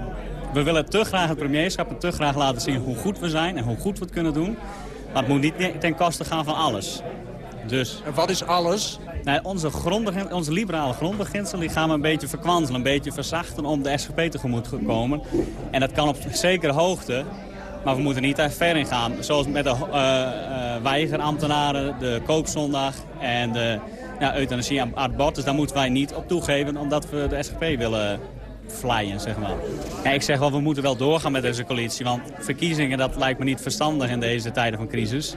we willen te graag het premierschap en te graag laten zien hoe goed we zijn en hoe goed we het kunnen doen. Maar het moet niet ten koste gaan van alles. Dus, En wat is alles? Nou, onze, grondbegin, onze liberale grondbeginselen die gaan we een beetje verkwanselen, een beetje verzachten om de SGP tegemoet te komen. En dat kan op zekere hoogte, maar we moeten niet daar ver in gaan. Zoals met de eh, eh, weigerambtenaren, de koopzondag en de ja, euthanasie aan abortus. Daar moeten wij niet op toegeven omdat we de SGP willen flyen, zeg maar. Ja, ik zeg wel, we moeten wel doorgaan met deze coalitie, want verkiezingen dat lijkt me niet verstandig in deze tijden van crisis.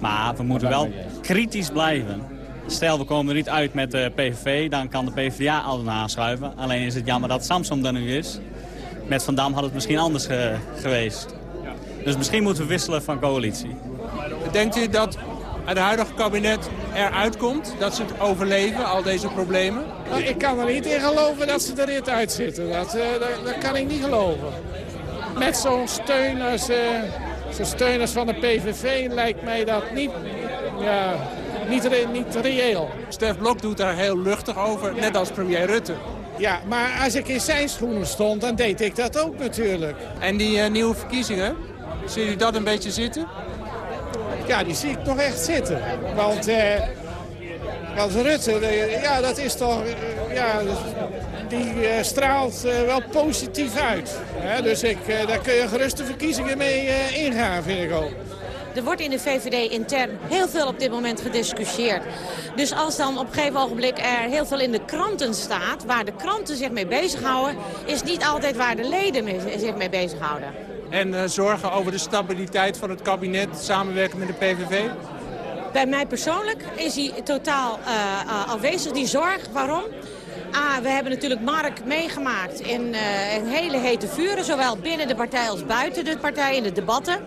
Maar we moeten wel kritisch blijven. Stel, we komen er niet uit met de PVV, dan kan de PvdA al aanschuiven. Alleen is het jammer dat Samsom er nu is. Met Van Dam had het misschien anders ge- geweest. Dus misschien moeten we wisselen van coalitie. Denkt u dat het huidige kabinet eruit komt? Dat ze het overleven, al deze problemen? Nou, ik kan er niet in geloven dat ze erin uitzitten. Dat, eh, dat, dat kan ik niet geloven. Met zo'n steun als, eh, zo'n steuners van de PVV lijkt mij dat niet, ja, niet, re- niet reëel. Stef Blok doet daar heel luchtig over, net als premier Rutte. Ja, maar als ik in zijn schoenen stond, dan deed ik dat ook natuurlijk. En die eh, nieuwe verkiezingen, ziet u dat een beetje zitten? Ja, die zie ik nog echt zitten. Want, eh, want Rutte, ja, dat is toch... eh, ja, die straalt wel positief uit. Hè? Dus ik, daar kun je gerust de verkiezingen mee ingaan, vind ik ook. Er wordt in de VVD intern heel veel op dit moment gediscussieerd. Dus als dan op een gegeven ogenblik er heel veel in de kranten staat... waar de kranten zich mee bezighouden... is niet altijd waar de leden mee- zich mee bezighouden. En eh, zorgen over de stabiliteit van het kabinet, samenwerken met de PVV? Bij mij persoonlijk is die totaal eh, afwezig, die zorg. Waarom? Ah, we hebben natuurlijk Mark meegemaakt in, eh, in hele hete vuren... zowel binnen de partij als buiten de partij in de debatten.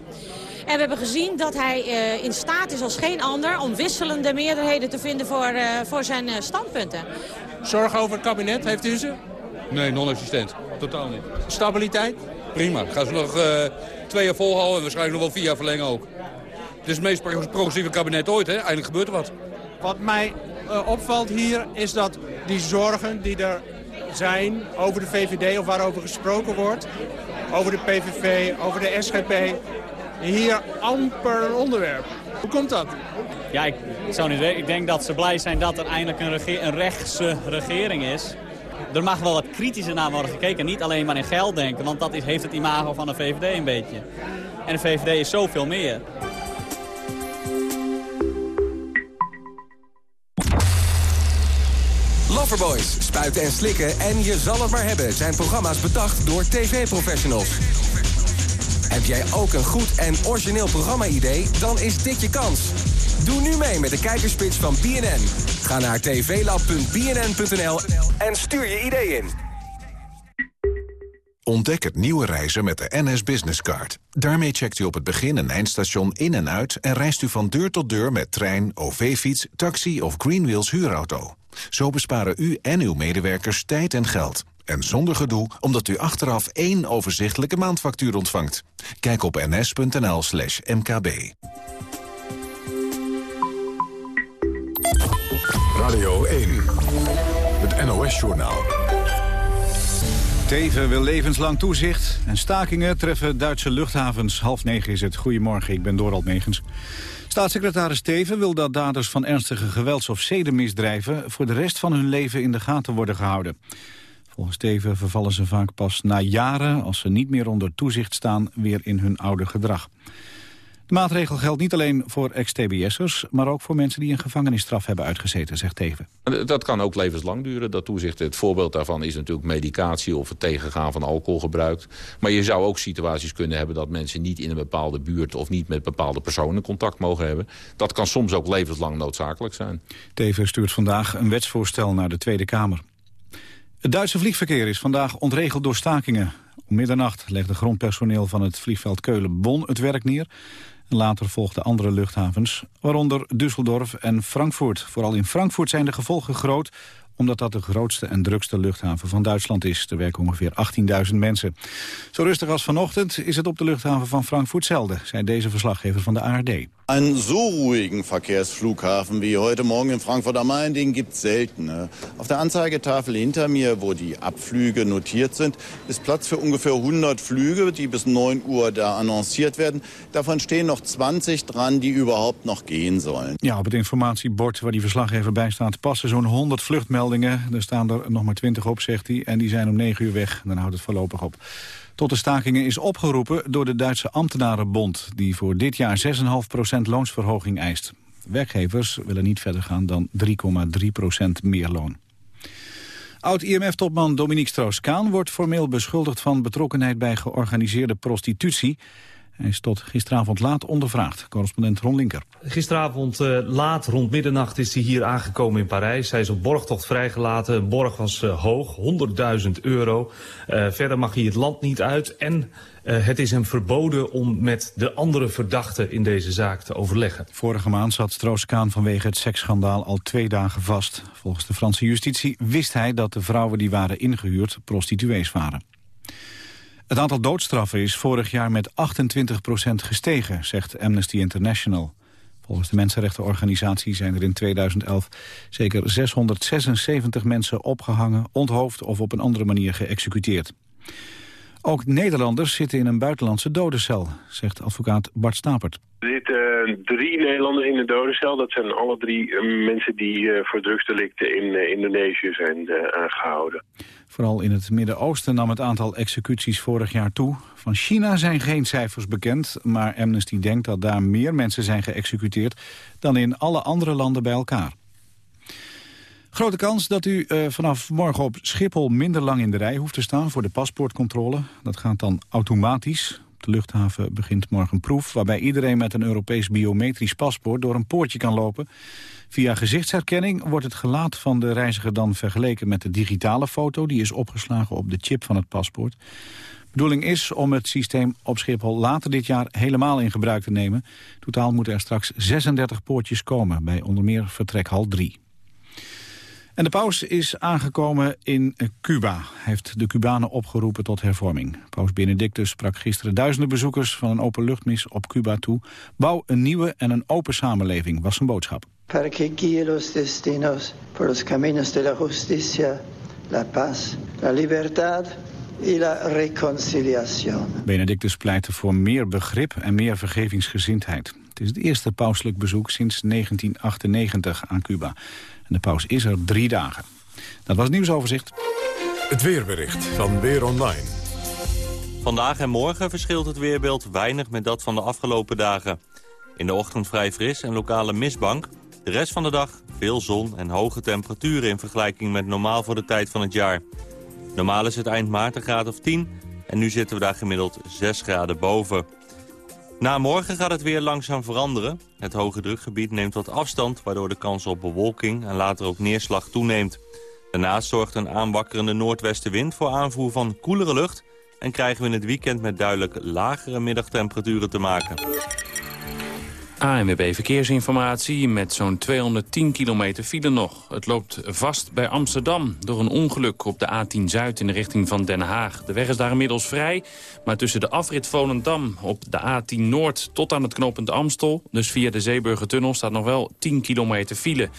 En we hebben gezien dat hij eh, in staat is als geen ander... om wisselende meerderheden te vinden voor, eh, voor zijn eh, standpunten. Zorg over het kabinet, heeft u ze? Nee, non-existent. Totaal niet. Stabiliteit? Prima. Gaan ze nog uh, twee jaar volhouden en waarschijnlijk nog wel vier jaar verlengen ook. Het is het meest progressieve kabinet ooit, hè? Eindelijk gebeurt er wat. Wat mij uh, opvalt hier is dat die zorgen die er zijn over de VVD of waarover gesproken wordt... over de PVV, over de SGP, hier amper een onderwerp. Hoe komt dat? Ja, ik, zou niet weten. Ik denk dat ze blij zijn dat er eindelijk een, rege een rechtse regering is. Er mag wel wat kritischer naar worden gekeken. Niet alleen maar in geld denken, want dat is, heeft het imago van de VVD een beetje. En de VVD is zoveel meer. Loverboys, spuiten en slikken en je zal het maar hebben... zijn programma's bedacht door tv-professionals. Heb jij ook een goed en origineel programma-idee? Dan is dit je kans. Doe nu mee met de kijkerspits van BNN. Ga naar tvlab.bnn.nl en stuur je idee in. Ontdek het nieuwe reizen met de NS Business Card. Daarmee checkt u op het begin- en eindstation in en uit... en reist u van deur tot deur met trein, OV-fiets, taxi of Greenwheels huurauto. Zo besparen u en uw medewerkers tijd en geld. En zonder gedoe, omdat u achteraf één overzichtelijke maandfactuur ontvangt. Kijk op ns.nl slash mkb. Radio 1, het NOS-journaal. Teven wil levenslang toezicht en stakingen treffen Duitse luchthavens. Half negen is het. Goedemorgen, ik ben Dorald Megens. Staatssecretaris Teven wil dat daders van ernstige gewelds- of zedenmisdrijven... voor de rest van hun leven in de gaten worden gehouden. Volgens Teven vervallen ze vaak pas na jaren, als ze niet meer onder toezicht staan, weer in hun oude gedrag. De maatregel geldt niet alleen voor ex-TBS'ers... maar ook voor mensen die een gevangenisstraf hebben uitgezeten, zegt Teven. Dat kan ook levenslang duren, dat toezicht. Het voorbeeld daarvan is natuurlijk medicatie of het tegengaan van alcoholgebruik. Maar je zou ook situaties kunnen hebben dat mensen niet in een bepaalde buurt... of niet met bepaalde personen contact mogen hebben. Dat kan soms ook levenslang noodzakelijk zijn. Teven stuurt vandaag een wetsvoorstel naar de Tweede Kamer. Het Duitse vliegverkeer is vandaag ontregeld door stakingen. Om middernacht legde grondpersoneel van het vliegveld Keulen-Bonn het werk neer. Later volgden andere luchthavens, waaronder Düsseldorf en Frankfurt. Vooral in Frankfurt zijn de gevolgen groot omdat dat de grootste en drukste luchthaven van Duitsland is. Er werken ongeveer 18.000 mensen. Zo rustig als vanochtend is het op de luchthaven van Frankfurt zelden, zei deze verslaggever van de ARD. Een zo ruhigen Verkehrsflughafen wie heute Morgen in Frankfurt am Main, den gibt es selten. Auf der Anzeigetafel hinter mir, wo die Abflüge notiert sind, ist Platz für ungefähr 100 Flüge, die bis 9 Uhr da annonciert werden. Davon stehen nog 20 dran die überhaupt nog gehen sollen. Ja, op het informatiebord waar die verslaggever bij staat passen zo'n 100 vluchtmeldingen. Er staan er nog maar 20 op, zegt hij, en die zijn om 9 uur weg. Dan houdt het voorlopig op. Tot de stakingen is opgeroepen door de Duitse ambtenarenbond... die voor dit jaar 6,5% loonsverhoging eist. Werkgevers willen niet verder gaan dan 3,3% meer loon. Oud-IMF-topman Dominique Strauss-Kaan wordt formeel beschuldigd van betrokkenheid bij georganiseerde prostitutie. Hij is tot gisteravond laat ondervraagd. Correspondent Ron Linker. Gisteravond uh, laat, rond middernacht, is hij hier aangekomen in Parijs. Hij is op borgtocht vrijgelaten. Borg was uh, hoog, 100.000 euro. Uh, verder mag hij het land niet uit. En het is hem verboden om met de andere verdachten in deze zaak te overleggen. Vorige maand zat Stroos-Kaan vanwege het seksschandaal al twee dagen vast. Volgens de Franse justitie wist hij dat de vrouwen die waren ingehuurd prostituees waren. Het aantal doodstraffen is vorig jaar met 28% gestegen, zegt Amnesty International. Volgens de mensenrechtenorganisatie zijn er in 2011 zeker 676 mensen opgehangen, onthoofd of op een andere manier geëxecuteerd. Ook Nederlanders zitten in een buitenlandse dodencel, zegt advocaat Bart Stapert. Er zitten drie Nederlanders in de dodencel. Dat zijn alle drie mensen die voor drugsdelicten in Indonesië zijn aangehouden. Vooral in het Midden-Oosten nam het aantal executies vorig jaar toe. Van China zijn geen cijfers bekend, maar Amnesty denkt dat daar meer mensen zijn geëxecuteerd dan in alle andere landen bij elkaar. Grote kans dat u uh, vanaf morgen op Schiphol minder lang in de rij hoeft te staan voor de paspoortcontrole. Dat gaat dan automatisch. Op de luchthaven begint morgen een proef waarbij iedereen met een Europees biometrisch paspoort door een poortje kan lopen. Via gezichtsherkenning wordt het gelaat van de reiziger dan vergeleken met de digitale foto. Die is opgeslagen op de chip van het paspoort. Bedoeling is om het systeem op Schiphol later dit jaar helemaal in gebruik te nemen. Totaal moeten er straks 36 poortjes komen bij onder meer vertrekhal 3. En de paus is aangekomen in Cuba. Hij heeft de Cubanen opgeroepen tot hervorming. Paus Benedictus sprak gisteren duizenden bezoekers van een openluchtmis op Cuba toe. Bouw een nieuwe en een open samenleving, was zijn boodschap. Para que guíe los destinos por los caminos de la justicia, la paz, la libertad y la reconciliación. Benedictus pleitte voor meer begrip en meer vergevingsgezindheid. Het is het eerste pauselijk bezoek sinds 1998 aan Cuba. En de paus is er drie dagen. Dat was het nieuwsoverzicht. Het weerbericht van Weer Online. Vandaag en morgen verschilt het weerbeeld weinig met dat van de afgelopen dagen. In de ochtend vrij fris en lokale mistbank. De rest van de dag veel zon en hoge temperaturen in vergelijking met normaal voor de tijd van het jaar. Normaal is het eind maart een graad of 10 en nu zitten we daar gemiddeld 6 graden boven. Na morgen gaat het weer langzaam veranderen. Het hoge drukgebied neemt wat afstand, waardoor de kans op bewolking en later ook neerslag toeneemt. Daarnaast zorgt een aanwakkerende noordwestenwind voor aanvoer van koelere lucht... en krijgen we in het weekend met duidelijk lagere middagtemperaturen te maken. ANWB Verkeersinformatie met zo'n 210 kilometer file nog. Het loopt vast bij Amsterdam door een ongeluk op de A10 Zuid in de richting van Den Haag. De weg is daar inmiddels vrij, maar tussen de afrit Volendam op de A10 Noord tot aan het knooppunt Amstel... dus via de Zeeburgertunnel staat nog wel 10 kilometer file.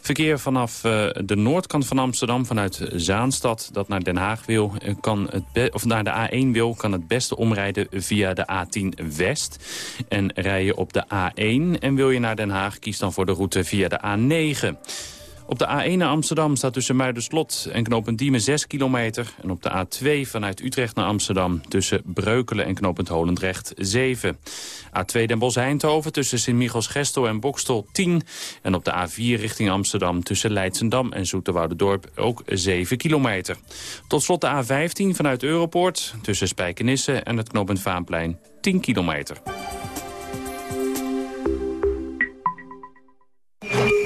Verkeer vanaf uh, de noordkant van Amsterdam, vanuit Zaanstad... dat naar Den Haag wil, eh, kan het of naar de A1 wil... kan het beste omrijden via de A10 West. En rij je op de A1 en wil je naar Den Haag... kies dan voor de route via de A9. Op de A1 naar Amsterdam staat tussen Muiderslot en knooppunt Diemen 6 kilometer. En op de A2 vanuit Utrecht naar Amsterdam tussen Breukelen en knooppunt Holendrecht 7. A2 Den Bosch-Eindhoven tussen Sint-Michels-Gestel en Bokstel 10. En op de A4 richting Amsterdam tussen Leidsendam en Zoeterwoudendorp ook 7 kilometer. Tot slot de A15 vanuit Europoort tussen Spijkenisse en het knooppunt Vaanplein 10 kilometer.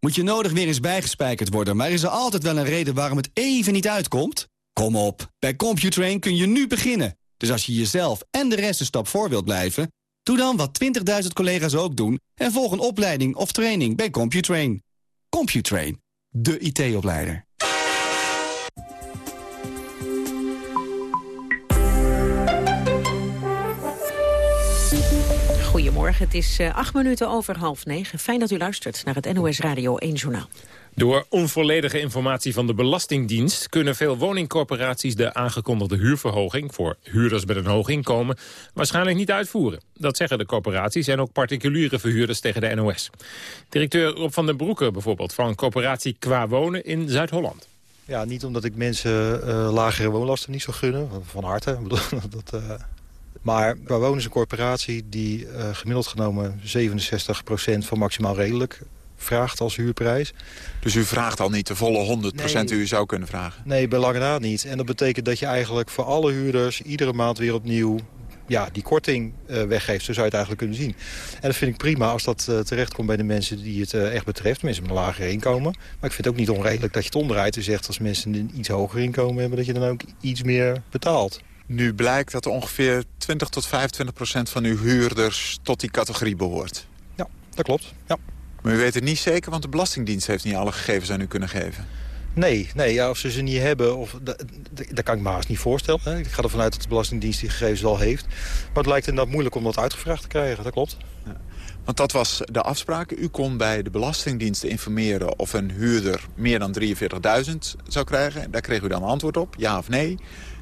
Moet je nodig weer eens bijgespijkerd worden... maar is er altijd wel een reden waarom het even niet uitkomt? Kom op, bij Computrain kun je nu beginnen. Dus als je jezelf en de rest een stap voor wilt blijven... doe dan wat 20.000 collega's ook doen... en volg een opleiding of training bij Computrain. Computrain, de IT-opleider. Goedemorgen, het is uh, acht minuten over half negen. Fijn dat u luistert naar het NOS Radio 1 Journaal. Door onvolledige informatie van de Belastingdienst... kunnen veel woningcorporaties de aangekondigde huurverhoging... voor huurders met een hoog inkomen waarschijnlijk niet uitvoeren. Dat zeggen de corporaties en ook particuliere verhuurders tegen de NOS. Directeur Rob van den Broeke bijvoorbeeld van corporatie Qua Wonen in Zuid-Holland. Ja, niet omdat ik mensen uh, lagere woonlasten niet zou gunnen, van harte. dat, uh, maar Qua Wonen is een corporatie die uh, gemiddeld genomen 67% van maximaal redelijk vraagt als huurprijs. Dus u vraagt al niet de volle 100% nee, die u zou kunnen vragen? Nee, belangrijk niet. En dat betekent dat je eigenlijk voor alle huurders iedere maand weer opnieuw ja, die korting uh, weggeeft. Zo zou je het eigenlijk kunnen zien. En dat vind ik prima als dat uh, terechtkomt bij de mensen die het uh, echt betreft. Mensen met een lager inkomen. Maar ik vind het ook niet onredelijk dat je het omdraait. en zegt als mensen een iets hoger inkomen hebben... dat je dan ook iets meer betaalt. Nu blijkt dat ongeveer 20 tot 25 procent van uw huurders tot die categorie behoort. Ja, dat klopt. Ja. Maar u weet het niet zeker, want de Belastingdienst heeft niet alle gegevens aan u kunnen geven. Nee, nee ja, of ze ze niet hebben, of, dat, dat kan ik me haast niet voorstellen. Hè. Ik ga ervan uit dat de Belastingdienst die gegevens al heeft. Maar het lijkt inderdaad moeilijk om dat uitgevraagd te krijgen, dat klopt. Ja. Want dat was de afspraak. U kon bij de Belastingdienst informeren of een huurder meer dan 43.000 zou krijgen. Daar kreeg u dan een antwoord op, ja of nee.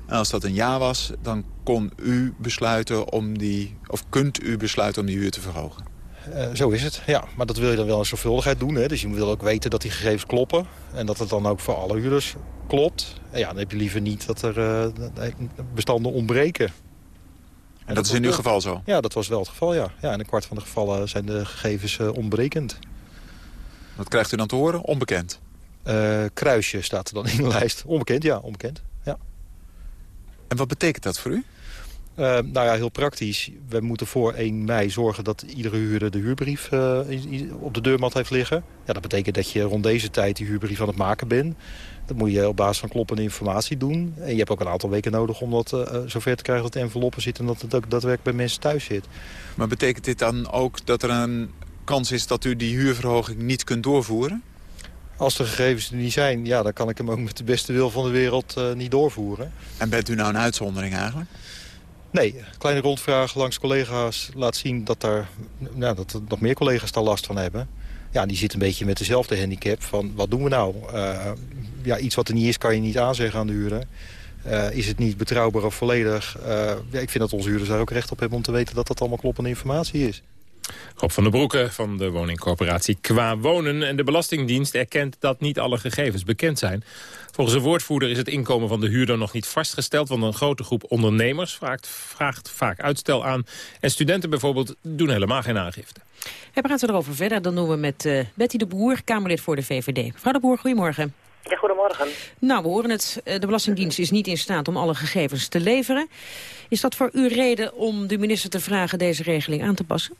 En als dat een ja was, dan kon u besluiten om die... of kunt u besluiten om die huur te verhogen. Uh, zo is het, ja. Maar dat wil je dan wel in zorgvuldigheid doen. Hè? Dus je wil ook weten dat die gegevens kloppen. En dat het dan ook voor alle huurders klopt. En ja, dan heb je liever niet dat er uh, bestanden ontbreken. En, dat, is in uw geval zo? Ja, dat was wel het geval, ja. ja in een kwart van de gevallen zijn de gegevens uh, ontbrekend. Wat krijgt u dan te horen? Onbekend? Kruisje staat er dan in de lijst. Onbekend, ja, onbekend. En wat betekent dat voor u? Uh, nou ja, heel praktisch. We moeten voor 1 mei zorgen dat iedere huurder de huurbrief uh, op de deurmat heeft liggen. Ja, dat betekent dat je rond deze tijd die huurbrief aan het maken bent. Dat moet je op basis van kloppende informatie doen. En je hebt ook een aantal weken nodig om dat uh, zover te krijgen dat de enveloppen zitten... en dat het ook daadwerkelijk bij mensen thuis zit. Maar betekent dit dan ook dat er een kans is dat u die huurverhoging niet kunt doorvoeren? Als de gegevens er niet zijn, ja, dan kan ik hem ook met de beste wil van de wereld uh, niet doorvoeren. En bent u nou een uitzondering eigenlijk? Nee, kleine rondvraag langs collega's laat zien dat, er, nou, dat er nog meer collega's daar last van hebben. Ja, die zitten een beetje met dezelfde handicap van wat doen we nou? Uh, ja, iets wat er niet is kan je niet aanzeggen aan de huurder. Uh, is het niet betrouwbaar of volledig? Uh, ja, ik vind dat onze huurders daar ook recht op hebben om te weten dat dat allemaal kloppende informatie is. Rob van der Broeke van de woningcorporatie Qua Wonen. En de Belastingdienst erkent dat niet alle gegevens bekend zijn. Volgens een woordvoerder is het inkomen van de huurder nog niet vastgesteld... want een grote groep ondernemers vraagt, vraagt vaak uitstel aan. En studenten bijvoorbeeld doen helemaal geen aangifte. We praten erover verder. Dan doen we met uh, Betty de Boer, Kamerlid voor de VVD. Mevrouw de Boer, goedemorgen. Ja, goedemorgen. Nou, we horen het. De Belastingdienst is niet in staat om alle gegevens te leveren. Is dat voor u reden om de minister te vragen deze regeling aan te passen?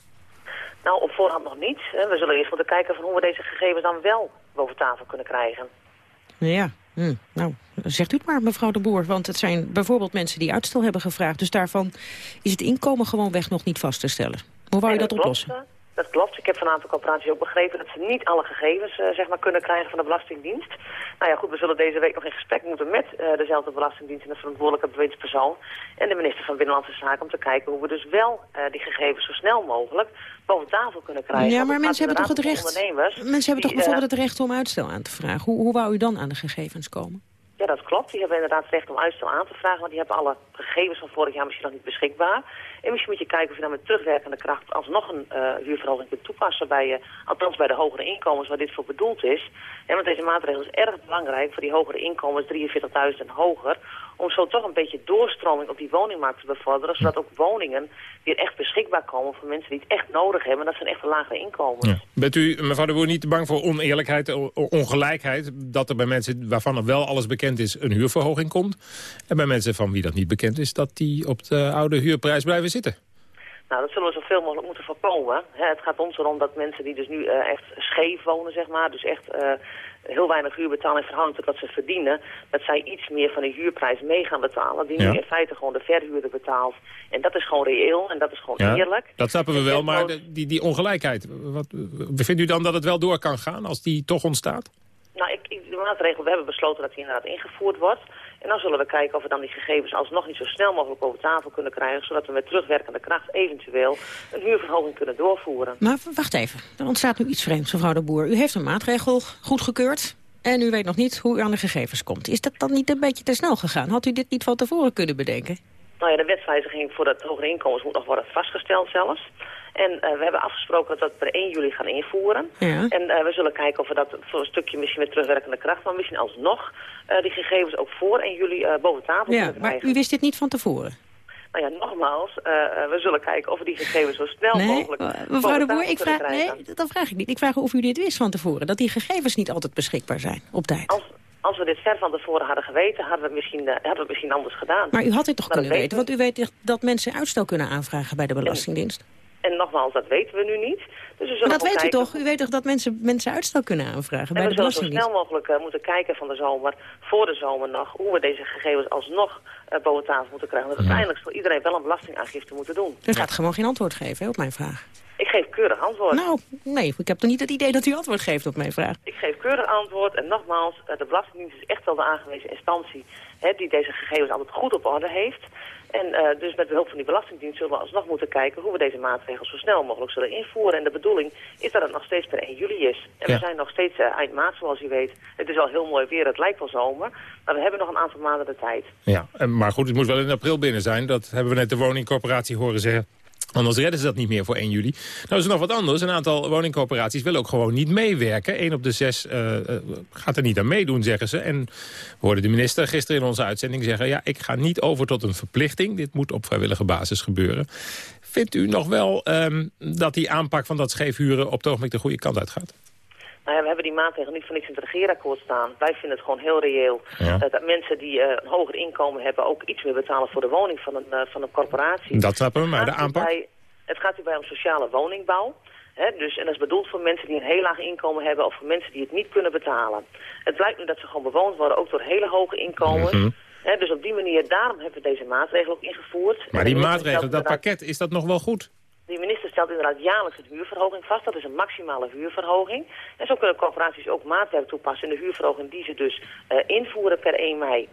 Nou, op voorhand nog niet. We zullen eerst moeten kijken van hoe we deze gegevens dan wel boven tafel kunnen krijgen. Ja, hm. nou, zegt u het maar, mevrouw de Boer. Want het zijn bijvoorbeeld mensen die uitstel hebben gevraagd. Dus daarvan is het inkomen gewoonweg nog niet vast te stellen. Hoe wou je dat, dat oplossen? Klopt, dat klopt. Ik heb van een aantal corporaties ook begrepen dat ze niet alle gegevens uh, zeg maar, kunnen krijgen van de Belastingdienst. Nou ja, goed, we zullen deze week nog in gesprek moeten met uh, dezelfde Belastingdienst en de verantwoordelijke bewindspersoon en de minister van Binnenlandse Zaken om te kijken hoe we dus wel uh, die gegevens zo snel mogelijk boven tafel kunnen krijgen. Ja, maar mensen hebben toch het recht, mensen hebben toch bijvoorbeeld het recht om uitstel aan te vragen. Hoe, hoe wou u dan aan de gegevens komen? Ja, dat klopt. Die hebben inderdaad recht om uitstel aan te vragen, want die hebben alle gegevens van vorig jaar misschien nog niet beschikbaar. En misschien moet je kijken of je dan met terugwerkende kracht alsnog een uh, huurverhoging kunt toepassen bij, uh, althans bij de hogere inkomens waar dit voor bedoeld is. En want deze maatregel is erg belangrijk voor die hogere inkomens, 43.000 en hoger, om zo toch een beetje doorstroming op die woningmarkt te bevorderen, zodat ook woningen weer echt beschikbaar komen voor mensen die het echt nodig hebben. En dat zijn echt de lagere inkomens. Ja. Bent u, mevrouw de Boer, niet bang voor oneerlijkheid, ongelijkheid, dat er bij mensen waarvan er wel alles bekend is een huurverhoging komt, en bij mensen van wie dat niet bekend is, dat die op de oude huurprijs blijven zitten? Nou, dat zullen we zoveel mogelijk moeten voorkomen. het gaat ons erom dat mensen die dus nu uh, echt scheef wonen, zeg maar, dus echt uh, heel weinig huur betalen in verhouding tot wat ze verdienen, dat zij iets meer van de huurprijs mee gaan betalen, die ja. nu in feite gewoon de verhuurder betaalt. En dat is gewoon reëel en dat is gewoon ja, eerlijk. Dat snappen we wel, maar die, die ongelijkheid, wat, vindt u dan dat het wel door kan gaan als die toch ontstaat? Nou, ik, ik, de maatregel, we hebben besloten dat die inderdaad ingevoerd wordt. En dan zullen we kijken of we dan die gegevens alsnog niet zo snel mogelijk over tafel kunnen krijgen... zodat we met terugwerkende kracht eventueel een huurverhoging kunnen doorvoeren. Maar wacht even, er ontstaat nu iets vreemds, mevrouw de Boer. U heeft een maatregel goedgekeurd en u weet nog niet hoe u aan de gegevens komt. Is dat dan niet een beetje te snel gegaan? Had u dit niet van tevoren kunnen bedenken? Nou ja, de wetswijziging voor dat hogere inkomens moet nog worden vastgesteld zelfs. En uh, we hebben afgesproken dat we dat per 1 juli gaan invoeren. Ja. En uh, we zullen kijken of we dat voor een stukje misschien met terugwerkende kracht... maar misschien alsnog uh, die gegevens ook voor 1 juli boven tafel ja, kunnen krijgen. Maar u wist dit niet van tevoren? Nou ja, nogmaals, we zullen kijken of we die gegevens zo snel nee, mogelijk Mevrouw de Boer, ik vraag, nee, dat vraag ik niet. Ik vraag of u dit wist van tevoren, dat die gegevens niet altijd beschikbaar zijn op tijd. Als, als we dit ver van tevoren hadden geweten, hadden we het misschien, uh, hadden we het misschien anders gedaan. Maar u had dit toch maar kunnen weten? Want u weet dat mensen uitstel kunnen aanvragen bij de Belastingdienst. En, en nogmaals, dat weten we nu niet. Dus we maar dat weet u toch? U weet toch dat mensen, mensen uitstel kunnen aanvragen bij de Belastingdienst? we zullen zo snel mogelijk uh, moeten kijken van de zomer, voor de zomer nog, hoe we deze gegevens alsnog boven tafel moeten krijgen. Want uiteindelijk zal iedereen wel een belastingaangifte moeten doen. U gaat gewoon geen antwoord geven hè, op mijn vraag. Ik geef keurig antwoord. Nou, nee, ik heb toch niet het idee dat u antwoord geeft op mijn vraag. Ik geef keurig antwoord en nogmaals, de Belastingdienst is echt wel de aangewezen instantie hè, die deze gegevens altijd goed op orde heeft. En uh, dus met behulp van die Belastingdienst zullen we alsnog moeten kijken hoe we deze maatregelen zo snel mogelijk zullen invoeren. En de bedoeling is dat het nog steeds per 1 juli is. En we zijn nog steeds uh, eind maart, zoals u weet. Het is al heel mooi weer, het lijkt wel zomer. Maar we hebben nog een aantal maanden de tijd. Ja, maar goed, het moet wel in april binnen zijn. Dat hebben we net de woningcorporatie horen zeggen. Anders redden ze dat niet meer voor 1 juli. Nou is er nog wat anders. Een aantal woningcorporaties willen ook gewoon niet meewerken. Eén op de zes uh, uh, gaat er niet aan meedoen, zeggen ze. En we hoorden de minister gisteren in onze uitzending zeggen... ja, ik ga niet over tot een verplichting. Dit moet op vrijwillige basis gebeuren. Vindt u nog wel um, dat die aanpak van dat scheefhuren... op het ogenblik de goede kant uitgaat? Nou ja, we hebben die maatregel niet voor niks in het regeerakkoord staan. Wij vinden het gewoon heel reëel ja. uh, dat mensen die uh, een hoger inkomen hebben... ook iets meer betalen voor de woning van een, uh, van een corporatie. Dat snappen we, maar de aanpak? Bij, het gaat hierbij om sociale woningbouw. Hè, dus, en dat is bedoeld voor mensen die een heel laag inkomen hebben... of voor mensen die het niet kunnen betalen. Het blijkt nu dat ze gewoon bewoond worden, ook door hele hoge inkomens... Mm -hmm. He, dus op die manier, daarom hebben we deze maatregel ook ingevoerd. Maar die maatregel, dat pakket, is dat nog wel goed? De minister stelt inderdaad jaarlijks een huurverhoging vast. Dat is een maximale huurverhoging. En zo kunnen corporaties ook maatwerk toepassen in de huurverhoging die ze dus uh, invoeren per 1 mei.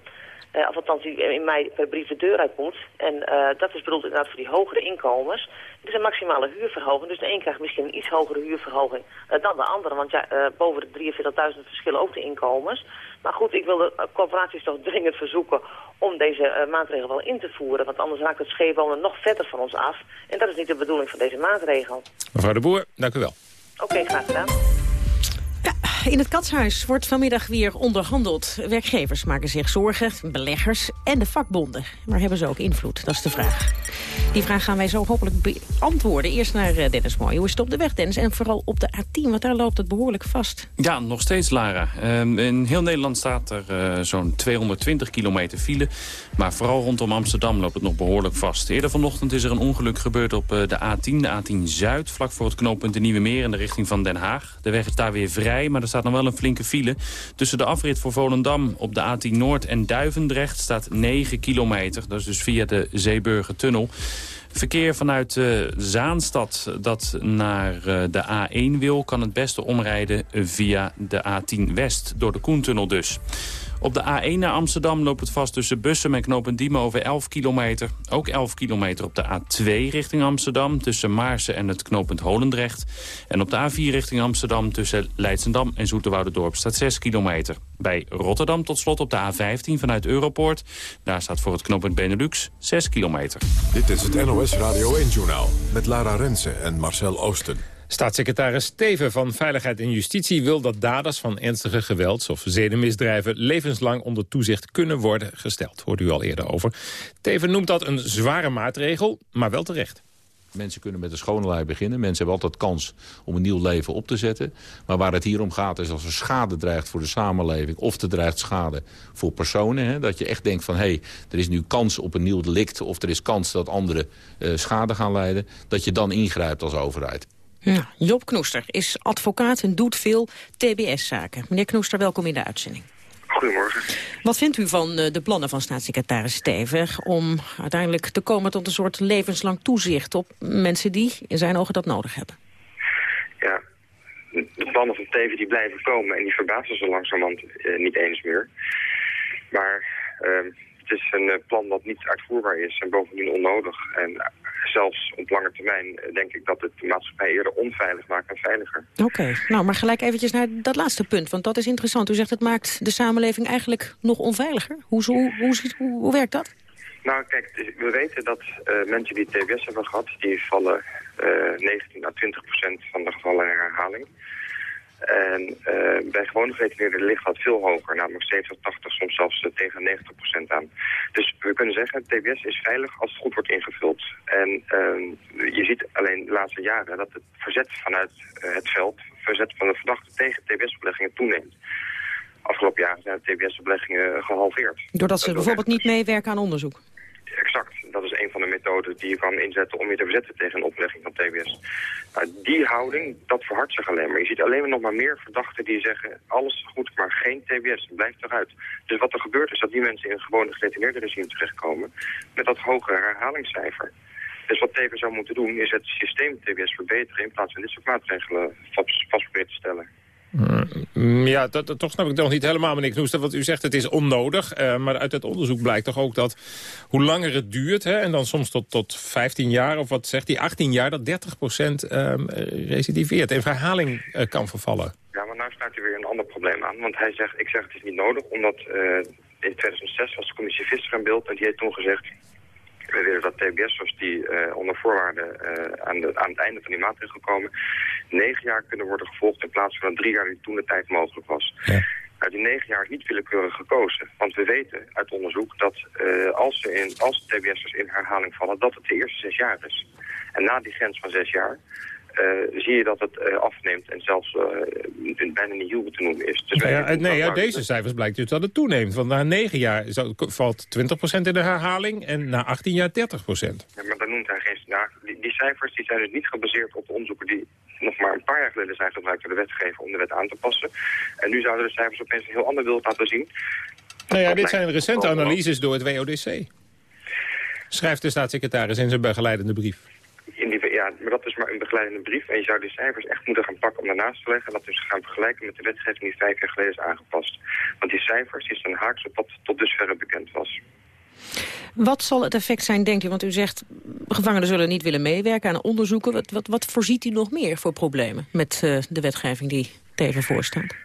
Uh, of althans die in mei per brief de deur uit moet. En uh, dat is bedoeld inderdaad voor die hogere inkomens. Het is een maximale huurverhoging. Dus de een krijgt misschien een iets hogere huurverhoging dan de andere. Want ja, boven de 43.000 verschillen ook de inkomens. Maar goed, ik wil de corporaties toch dringend verzoeken om deze maatregel wel in te voeren. Want anders raakt het scheefwonen nog verder van ons af. En dat is niet de bedoeling van deze maatregel. Mevrouw de Boer, dank u wel. Oké, okay, graag gedaan. In het Katshuis wordt vanmiddag weer onderhandeld. Werkgevers maken zich zorgen, beleggers en de vakbonden. Maar hebben ze ook invloed? Dat is de vraag. Die vraag gaan wij zo hopelijk beantwoorden. Eerst naar Dennis Mooi. Hoe is het op de weg, Dennis? En vooral op de A10, want daar loopt het behoorlijk vast. Ja, nog steeds, Lara. Uh, in heel Nederland staat er uh, zo'n 220 kilometer file. Maar vooral rondom Amsterdam loopt het nog behoorlijk vast. Eerder vanochtend is er een ongeluk gebeurd op uh, de A10, de A10 Zuid... vlak voor het knooppunt de Nieuwe Meer in de richting van Den Haag. De weg is daar weer vrij, maar er staat nog wel een flinke file. Tussen de afrit voor Volendam op de A10 Noord en Duivendrecht staat 9 kilometer. Dat is dus via de Zeeburgertunnel. Verkeer vanuit uh, Zaanstad dat naar uh, de A1 wil... kan het beste omrijden via de A10 West, door de Koentunnel dus. Op de A1 naar Amsterdam loopt het vast tussen Bussen en knooppunt Diemen over 11 kilometer. Ook 11 kilometer op de A2 richting Amsterdam tussen Maarsen en het knooppunt Holendrecht. En op de A4 richting Amsterdam tussen Leidsendam en Zoeterwoudendorp staat 6 kilometer. Bij Rotterdam tot slot op de A15 vanuit Europoort. Daar staat voor het knooppunt Benelux 6 kilometer. Dit is het NOS Radio 1-journaal met Lara Rensen en Marcel Oosten. Staatssecretaris Steven van Veiligheid en Justitie wil dat daders van ernstige gewelds- of zedenmisdrijven levenslang onder toezicht kunnen worden gesteld. Hoort u al eerder over. Teven noemt dat een zware maatregel, maar wel terecht. Mensen kunnen met een schone lei beginnen. Mensen hebben altijd kans om een nieuw leven op te zetten. Maar waar het hier om gaat is als er schade dreigt voor de samenleving... of er dreigt schade voor personen. Hè, dat je echt denkt van, hé, hey, er is nu kans op een nieuw delict... of er is kans dat anderen uh, schade gaan leiden. Dat je dan ingrijpt als overheid. Ja, Job Knoester is advocaat en doet veel TBS-zaken. Meneer Knoester, welkom in de uitzending. Goedemorgen. Wat vindt u van de plannen van staatssecretaris Steven... om uiteindelijk te komen tot een soort levenslang toezicht... op mensen die in zijn ogen dat nodig hebben? Ja, de plannen van Steven die blijven komen... en die verbazen zo langzamerhand uh, niet eens meer. Maar uh, het is een plan dat niet uitvoerbaar is en bovendien onnodig. En zelfs op lange termijn denk ik dat het de maatschappij eerder onveilig maakt dan veiliger. Oké, okay. nou maar gelijk eventjes naar dat laatste punt, want dat is interessant. U zegt het maakt de samenleving eigenlijk nog onveiliger. Hoe, hoe, hoe, hoe, hoe werkt dat? Nou kijk, we weten dat uh, mensen die TBS hebben gehad, die vallen uh, 19 à 20 procent van de gevallen in herhaling. En uh, bij gewone gedetineerden ligt dat veel hoger, namelijk 70, 80, soms zelfs uh, tegen 90 procent aan. Dus we kunnen zeggen, TBS is veilig als het goed wordt ingevuld. En uh, je ziet alleen de laatste jaren dat het verzet vanuit uh, het veld, verzet van de verdachten tegen TBS-beleggingen toeneemt. Afgelopen jaren zijn de TBS-beleggingen gehalveerd. Doordat ze bijvoorbeeld niet meewerken aan onderzoek? Exact. Dat is een van de methoden die je kan inzetten om je te verzetten tegen een oplegging van TBS. Nou, die houding, dat verhardt zich alleen maar. Je ziet alleen maar nog maar meer verdachten die zeggen... alles goed, maar geen TBS, blijf eruit. Dus wat er gebeurt is dat die mensen in een gewone gedetineerde regime terechtkomen... met dat hogere herhalingscijfer. Dus wat TBS zou moeten doen is het systeem TBS verbeteren... in plaats van dit soort maatregelen vast, te stellen. Mm, ja, dat, dat, toch snap ik nog niet helemaal, meneer Knoester. Wat u zegt, het is onnodig. Uh, maar uit het onderzoek blijkt toch ook dat hoe langer het duurt... Hè, en dan soms tot, tot 15 jaar, of wat zegt hij, 18 jaar... dat 30 procent um, recidiveert en verhaling uh, kan vervallen. Ja, maar nou staat hij weer een ander probleem aan. Want hij zegt, ik zeg het is niet nodig, omdat uh, in 2006 was de commissie Visser in beeld... en die heeft toen gezegd, we willen dat TBS'ers die uh, onder voorwaarden uh, aan, de, aan het einde van die maatregel komen... negen jaar kunnen worden gevolgd in plaats van een drie jaar die toen de tijd mogelijk was. Ja. Uit die negen jaar is niet willekeurig gekozen. Want we weten uit onderzoek dat uh, als, ze in, als TBS'ers in herhaling vallen... dat het de eerste zes jaar is. En na die grens van zes jaar uh, zie je dat het uh, afneemt en zelfs uh, bijna niet heel te noemen is. Dus ja, ja, nee, uit deze cijfers blijkt dus dat het toeneemt. Want na 9 jaar valt 20% in de herhaling en na 18 jaar 30%. Ja, maar dan noemt hij geen... Nou, die, die, cijfers die zijn dus niet gebaseerd op de onderzoeken die nog maar een paar jaar geleden zijn gebruikt door de wetgever om de wet aan te passen. En nu zouden de cijfers opeens een heel ander beeld laten zien. Nou ja, dit zijn recente analyses door het WODC. Schrijft de staatssecretaris in zijn begeleidende brief. In die, ja, maar dat is maar een begeleidende brief. En je zou die cijfers echt moeten gaan pakken om daarnaast te leggen. En dat dus gaan vergelijken met de wetgeving die vijf jaar geleden is aangepast. Want die cijfers die zijn haaks op wat tot dusverre bekend was. Wat zal het effect zijn, denkt u? Want u zegt, gevangenen zullen niet willen meewerken aan onderzoeken. Wat, wat, wat voorziet u nog meer voor problemen met uh, de wetgeving die tegen voorstaat?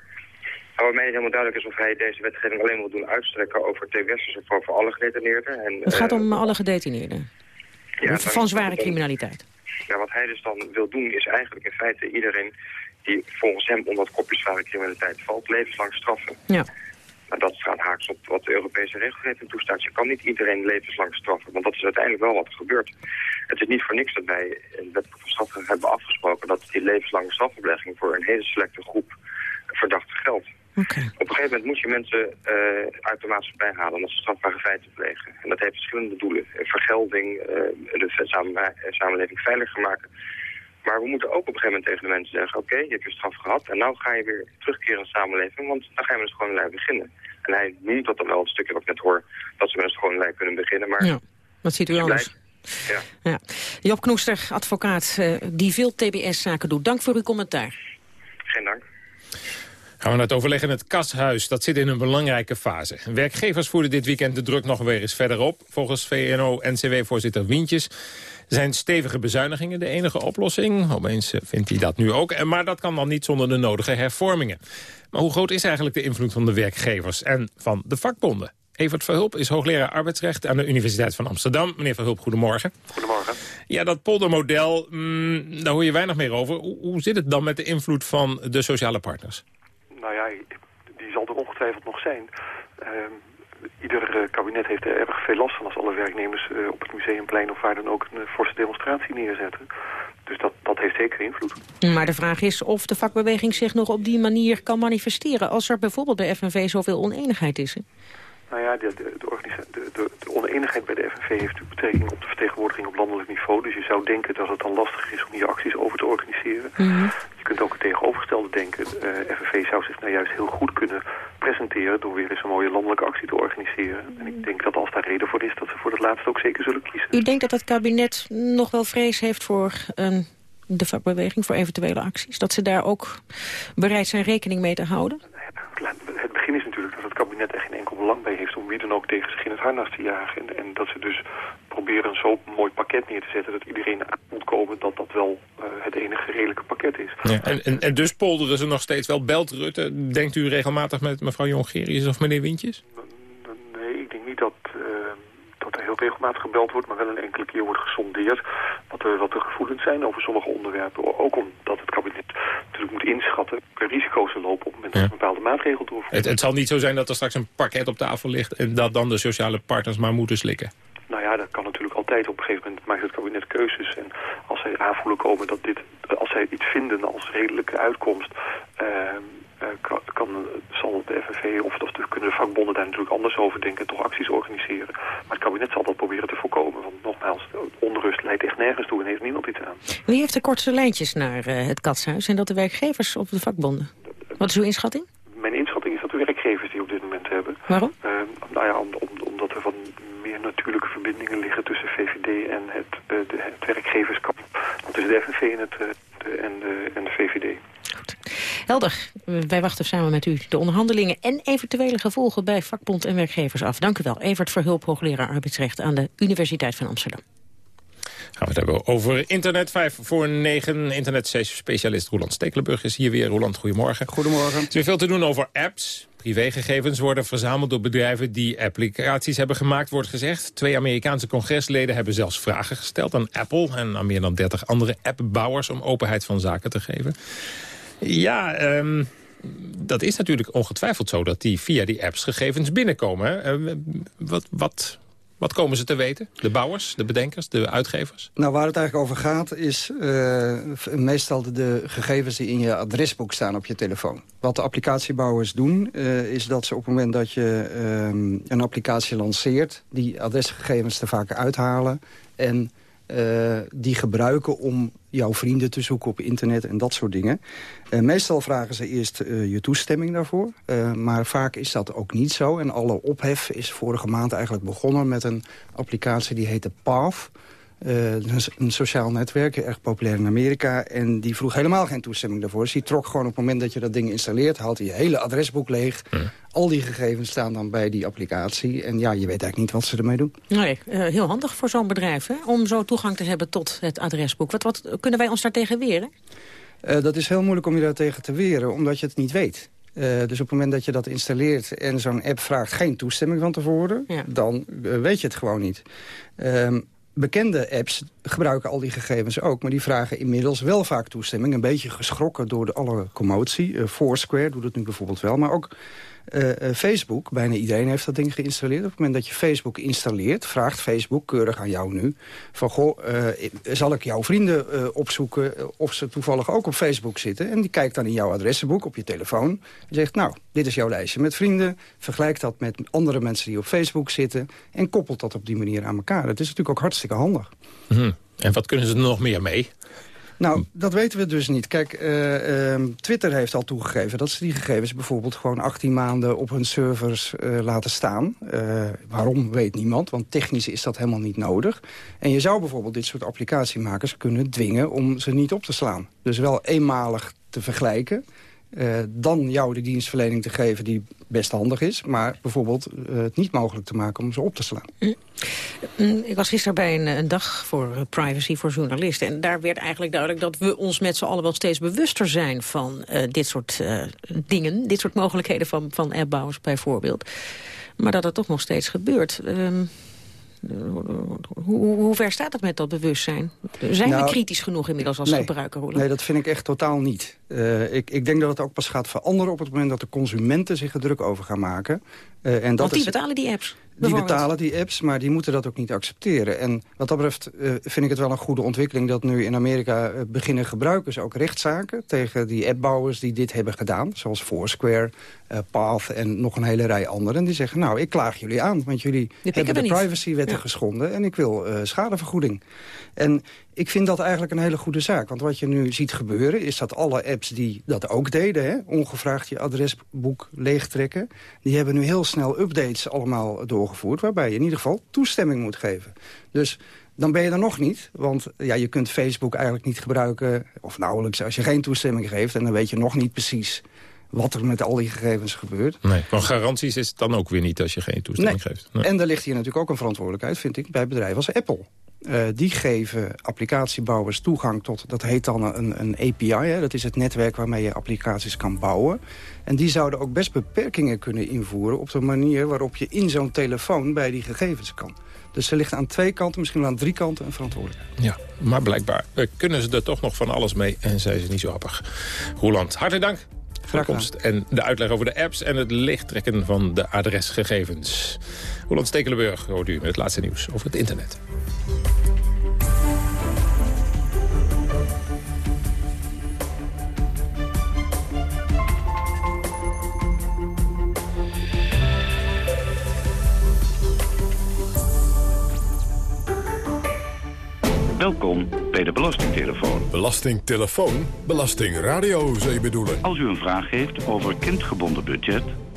Nou, wat mij niet helemaal duidelijk is of hij deze wetgeving alleen wil doen uitstrekken over TWS'ers of over alle gedetineerden. En, het gaat om uh, alle gedetineerden. Ja, van zware criminaliteit. Ja, wat hij dus dan wil doen is eigenlijk in feite iedereen die volgens hem onder het kopje zware criminaliteit valt, levenslang straffen. Ja. Maar dat staat haaks op wat de Europese regelgeving toestaat. Je kan niet iedereen levenslang straffen, want dat is uiteindelijk wel wat er gebeurt. Het is niet voor niks dat wij in de wet van straffen hebben afgesproken dat die levenslange strafbelegging voor een hele selecte groep verdachten geldt. Okay. Op een gegeven moment moet je mensen uh, uit de maatschappij halen omdat ze strafbare feiten plegen. En dat heeft verschillende doelen. Vergelding, uh, de samenleving veiliger maken. Maar we moeten ook op een gegeven moment tegen de mensen zeggen... oké, okay, je hebt je straf gehad en nu ga je weer terugkeren in de samenleving... want dan gaan we dus gewoon een lijn beginnen. En hij noemt dat dan wel het stukje wat ik net hoor... dat ze met een schone lijn kunnen beginnen, maar... Ja, wat ziet u anders? Ja. ja. Job Knoester, advocaat uh, die veel TBS-zaken doet. Dank voor uw commentaar. Geen dank. Gaan we naar het overleg in het kashuis. Dat zit in een belangrijke fase. Werkgevers voeren dit weekend de druk nog weer eens verder op. Volgens VNO-NCW-voorzitter Wientjes zijn stevige bezuinigingen de enige oplossing. Opeens vindt hij dat nu ook. Maar dat kan dan niet zonder de nodige hervormingen. Maar hoe groot is eigenlijk de invloed van de werkgevers en van de vakbonden? Evert Verhulp is hoogleraar arbeidsrecht aan de Universiteit van Amsterdam. Meneer Verhulp, goedemorgen. Goedemorgen. Ja, dat poldermodel, mm, daar hoor je weinig meer over. Hoe, hoe zit het dan met de invloed van de sociale partners? Nou ja, die zal er ongetwijfeld nog zijn. Uh, ieder uh, kabinet heeft er erg veel last van als alle werknemers uh, op het museumplein of waar dan ook een forse demonstratie neerzetten. Dus dat, dat heeft zeker invloed. Maar de vraag is of de vakbeweging zich nog op die manier kan manifesteren... als er bijvoorbeeld bij FNV zoveel oneenigheid is. Hè? Nou ja, de, de, de, de, de oneenigheid bij de FNV heeft natuurlijk betrekking op de vertegenwoordiging op landelijk niveau. Dus je zou denken dat het dan lastig is om hier acties over te organiseren. Mm -hmm. Je kunt ook het tegenovergestelde denken. Uh, FNV zou zich nou juist heel goed kunnen presenteren door weer eens een mooie landelijke actie te organiseren. En ik denk dat als daar reden voor is, dat ze voor het laatste ook zeker zullen kiezen. U denkt dat het kabinet nog wel vrees heeft voor um, de vakbeweging, voor eventuele acties? Dat ze daar ook bereid zijn rekening mee te houden? Het begin is natuurlijk dat het kabinet er geen enkel belang bij heeft om wie dan ook tegen zich in het harnas te jagen. En, en dat ze dus proberen een zo mooi pakket neer te zetten dat iedereen aan moet komen dat dat wel uh, het enige redelijke pakket is. Ja, en, en, en, dus polderen ze nog steeds wel. Belt Rutte, denkt u regelmatig met mevrouw Jongerius of meneer Wintjes? Regelmatig gebeld wordt, maar wel een enkele keer wordt gesondeerd wat er, wat de gevoelens zijn over sommige onderwerpen. Ook omdat het kabinet natuurlijk moet inschatten welke risico's er lopen op het moment dat ja. een bepaalde maatregel doorvoert. Het, het zal niet zo zijn dat er straks een pakket op tafel ligt en dat dan de sociale partners maar moeten slikken. Nou ja, dat kan natuurlijk altijd. Op een gegeven moment maakt het kabinet keuzes. En als zij aanvoelen komen dat dit, als zij iets vinden als redelijke uitkomst, uh, uh, kan, zal de FNV of, of de, kunnen de vakbonden daar natuurlijk anders over denken en toch acties organiseren. Maar het kabinet zal dat proberen te voorkomen. Want nogmaals, onrust leidt echt nergens toe en heeft niemand iets aan. Wie heeft de kortste lijntjes naar uh, het katshuis? Zijn dat de werkgevers of de vakbonden? Wat is uw inschatting? Mijn inschatting is dat de werkgevers die op dit moment hebben. Waarom? nou ja, om, om, omdat er van meer natuurlijke verbindingen liggen tussen VVD en het, uh, de, het werkgeverskamp. Want tussen de FNV en, het, uh, de, en, de, en de VVD. Goed. Helder, wij wachten samen met u de onderhandelingen... en eventuele gevolgen bij vakbond en werkgevers af. Dank u wel, Evert Verhulp, hoogleraar arbeidsrecht... aan de Universiteit van Amsterdam. Gaan we het hebben over internet. 5 voor 9. Internet-specialist Roland Stekelenburg is hier weer. Roland, goedemorgen. Goedemorgen. Er is weer veel te doen over apps. Privégegevens worden verzameld door bedrijven die applicaties hebben gemaakt, wordt gezegd. Twee Amerikaanse congresleden hebben zelfs vragen gesteld aan Apple... en aan meer dan 30 andere appbouwers om openheid van zaken te geven. Ja, um, dat is natuurlijk ongetwijfeld zo dat die via die apps gegevens binnenkomen. Uh, wat, wat, wat komen ze te weten? De bouwers, de bedenkers, de uitgevers? Nou, waar het eigenlijk over gaat is uh, meestal de, gegevens die in je adresboek staan op je telefoon. Wat de applicatiebouwers doen, uh, is dat ze op het moment dat je um, een applicatie lanceert... die adresgegevens er vaak uithalen en uh, die gebruiken om jouw vrienden te zoeken op internet en dat soort dingen. Uh, meestal vragen ze eerst uh, je toestemming daarvoor. maar vaak is dat ook niet zo. En alle ophef is vorige maand eigenlijk begonnen met een applicatie die heette Path... Uh, een sociaal netwerk, erg populair in Amerika. En die vroeg helemaal geen toestemming daarvoor. Dus die trok gewoon op het moment dat je dat ding installeert... haalt hij je hele adresboek leeg. Al die gegevens staan dan bij die applicatie. En ja, je weet eigenlijk niet wat ze ermee doen. Nee, uh, heel handig voor zo'n bedrijf, hè? Om zo toegang te hebben tot het adresboek. Wat, wat kunnen wij ons daartegen weren? Uh, dat is heel moeilijk om je daartegen te weren, omdat je het niet weet. Uh, dus op het moment dat je dat installeert en zo'n app vraagt geen toestemming van tevoren... Ja. dan weet je het gewoon niet. Uh, bekende apps gebruiken al die gegevens ook... maar die vragen inmiddels wel vaak toestemming. Een beetje geschrokken door de alle commotie. Uh, Foursquare doet het nu bijvoorbeeld wel, maar ook uh, uh, Facebook. Bijna iedereen heeft dat ding geïnstalleerd. Op het moment dat je Facebook installeert, vraagt Facebook keurig aan jou nu... van, goh, zal ik jouw vrienden opzoeken of ze toevallig ook op Facebook zitten? En die kijkt dan in jouw adressenboek op je telefoon en zegt... nou, dit is jouw lijstje met vrienden. Vergelijk dat met andere mensen die op Facebook zitten... en koppelt dat op die manier aan elkaar. Dat is natuurlijk ook hartstikke handig. Hmm. En wat kunnen ze er nog meer mee? Nou, dat weten we dus niet. Kijk, uh, uh, Twitter heeft al toegegeven dat ze die gegevens bijvoorbeeld gewoon 18 maanden op hun servers uh, laten staan. waarom, weet niemand, want technisch is dat helemaal niet nodig. En je zou bijvoorbeeld dit soort applicatiemakers kunnen dwingen om ze niet op te slaan. Dus wel eenmalig te vergelijken uh, dan jou de dienstverlening te geven die best handig is... maar bijvoorbeeld uh, het niet mogelijk te maken om ze op te slaan. Mm. Mm, ik was gisteren bij een, een, dag voor privacy voor journalisten... en daar werd eigenlijk duidelijk dat we ons met z'n allen wel steeds bewuster zijn... van dit soort dingen, dit soort mogelijkheden van, van appbouwers bijvoorbeeld. Maar dat het toch nog steeds gebeurt... Um, hoe, hoe, ver staat het met dat bewustzijn? Zijn nou, we kritisch genoeg inmiddels als nee, gebruiker? Roland? Nee, dat vind ik echt totaal niet. Uh, ik, ik, denk dat het ook pas gaat veranderen op het moment dat de consumenten zich er druk over gaan maken. Uh, en dat Want die is, betalen die apps? Die betalen die apps, maar die moeten dat ook niet accepteren. En wat dat betreft uh, vind ik het wel een goede ontwikkeling... dat nu in Amerika uh, beginnen gebruikers ook rechtszaken... tegen die appbouwers die dit hebben gedaan. Zoals Foursquare, uh, Path en nog een hele rij anderen. En die zeggen, nou, ik klaag jullie aan. Want jullie hebben de privacywetten ja. geschonden... en ik wil schadevergoeding. En ik vind dat eigenlijk een hele goede zaak. Want wat je nu ziet gebeuren is dat alle apps die dat ook deden... Hè, ongevraagd je adresboek leegtrekken... die hebben nu heel snel updates allemaal doorgevoerd... waarbij je in ieder geval toestemming moet geven. Dus dan ben je er nog niet. Want ja, je kunt Facebook eigenlijk niet gebruiken... of nauwelijks als je geen toestemming geeft... en dan weet je nog niet precies wat er met al die gegevens gebeurt. Nee, garanties is het dan ook weer niet als je geen toestemming nee. geeft. Nee. En daar ligt hier natuurlijk ook een verantwoordelijkheid, vind ik, bij bedrijven als Apple. Uh, die geven applicatiebouwers toegang tot, dat heet dan een, een API. Hè? Dat is het netwerk waarmee je applicaties kan bouwen. En die zouden ook best beperkingen kunnen invoeren... op de manier waarop je in zo'n telefoon bij die gegevens kan. Dus er ligt aan twee kanten, misschien wel aan drie kanten een verantwoordelijkheid. Ja, maar blijkbaar kunnen ze er toch nog van alles mee en zijn ze niet zo happig. Roland, hartelijk dank voor de komst en de uitleg over de apps... en het lichttrekken van de adresgegevens. Roland Stekelenburg hoort u met het laatste nieuws over het internet. Welkom bij de Belastingtelefoon. Belastingtelefoon? Belastingradio, zou je bedoelen? Als u een vraag heeft over kindgebonden budget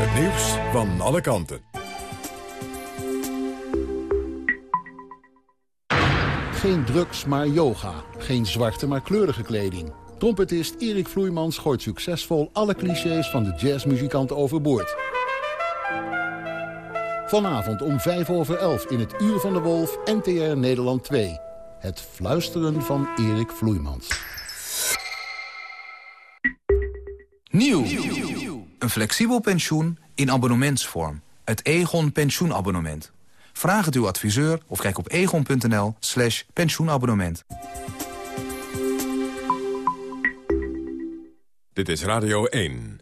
Het nieuws van alle kanten. Geen drugs, maar yoga. Geen zwarte, maar kleurige kleding. Trompetist Erik Vloeimans gooit succesvol alle clichés van de jazzmuzikant overboord. Vanavond om 5 over 11 in het Uur van de Wolf, NTR Nederland 2. Het fluisteren van Erik Vloeimans. Nieuw. Een flexibel pensioen in abonnementsvorm. Het Egon pensioenabonnement. Vraag het uw adviseur of kijk op egon.nl slash pensioenabonnement. Dit is Radio 1.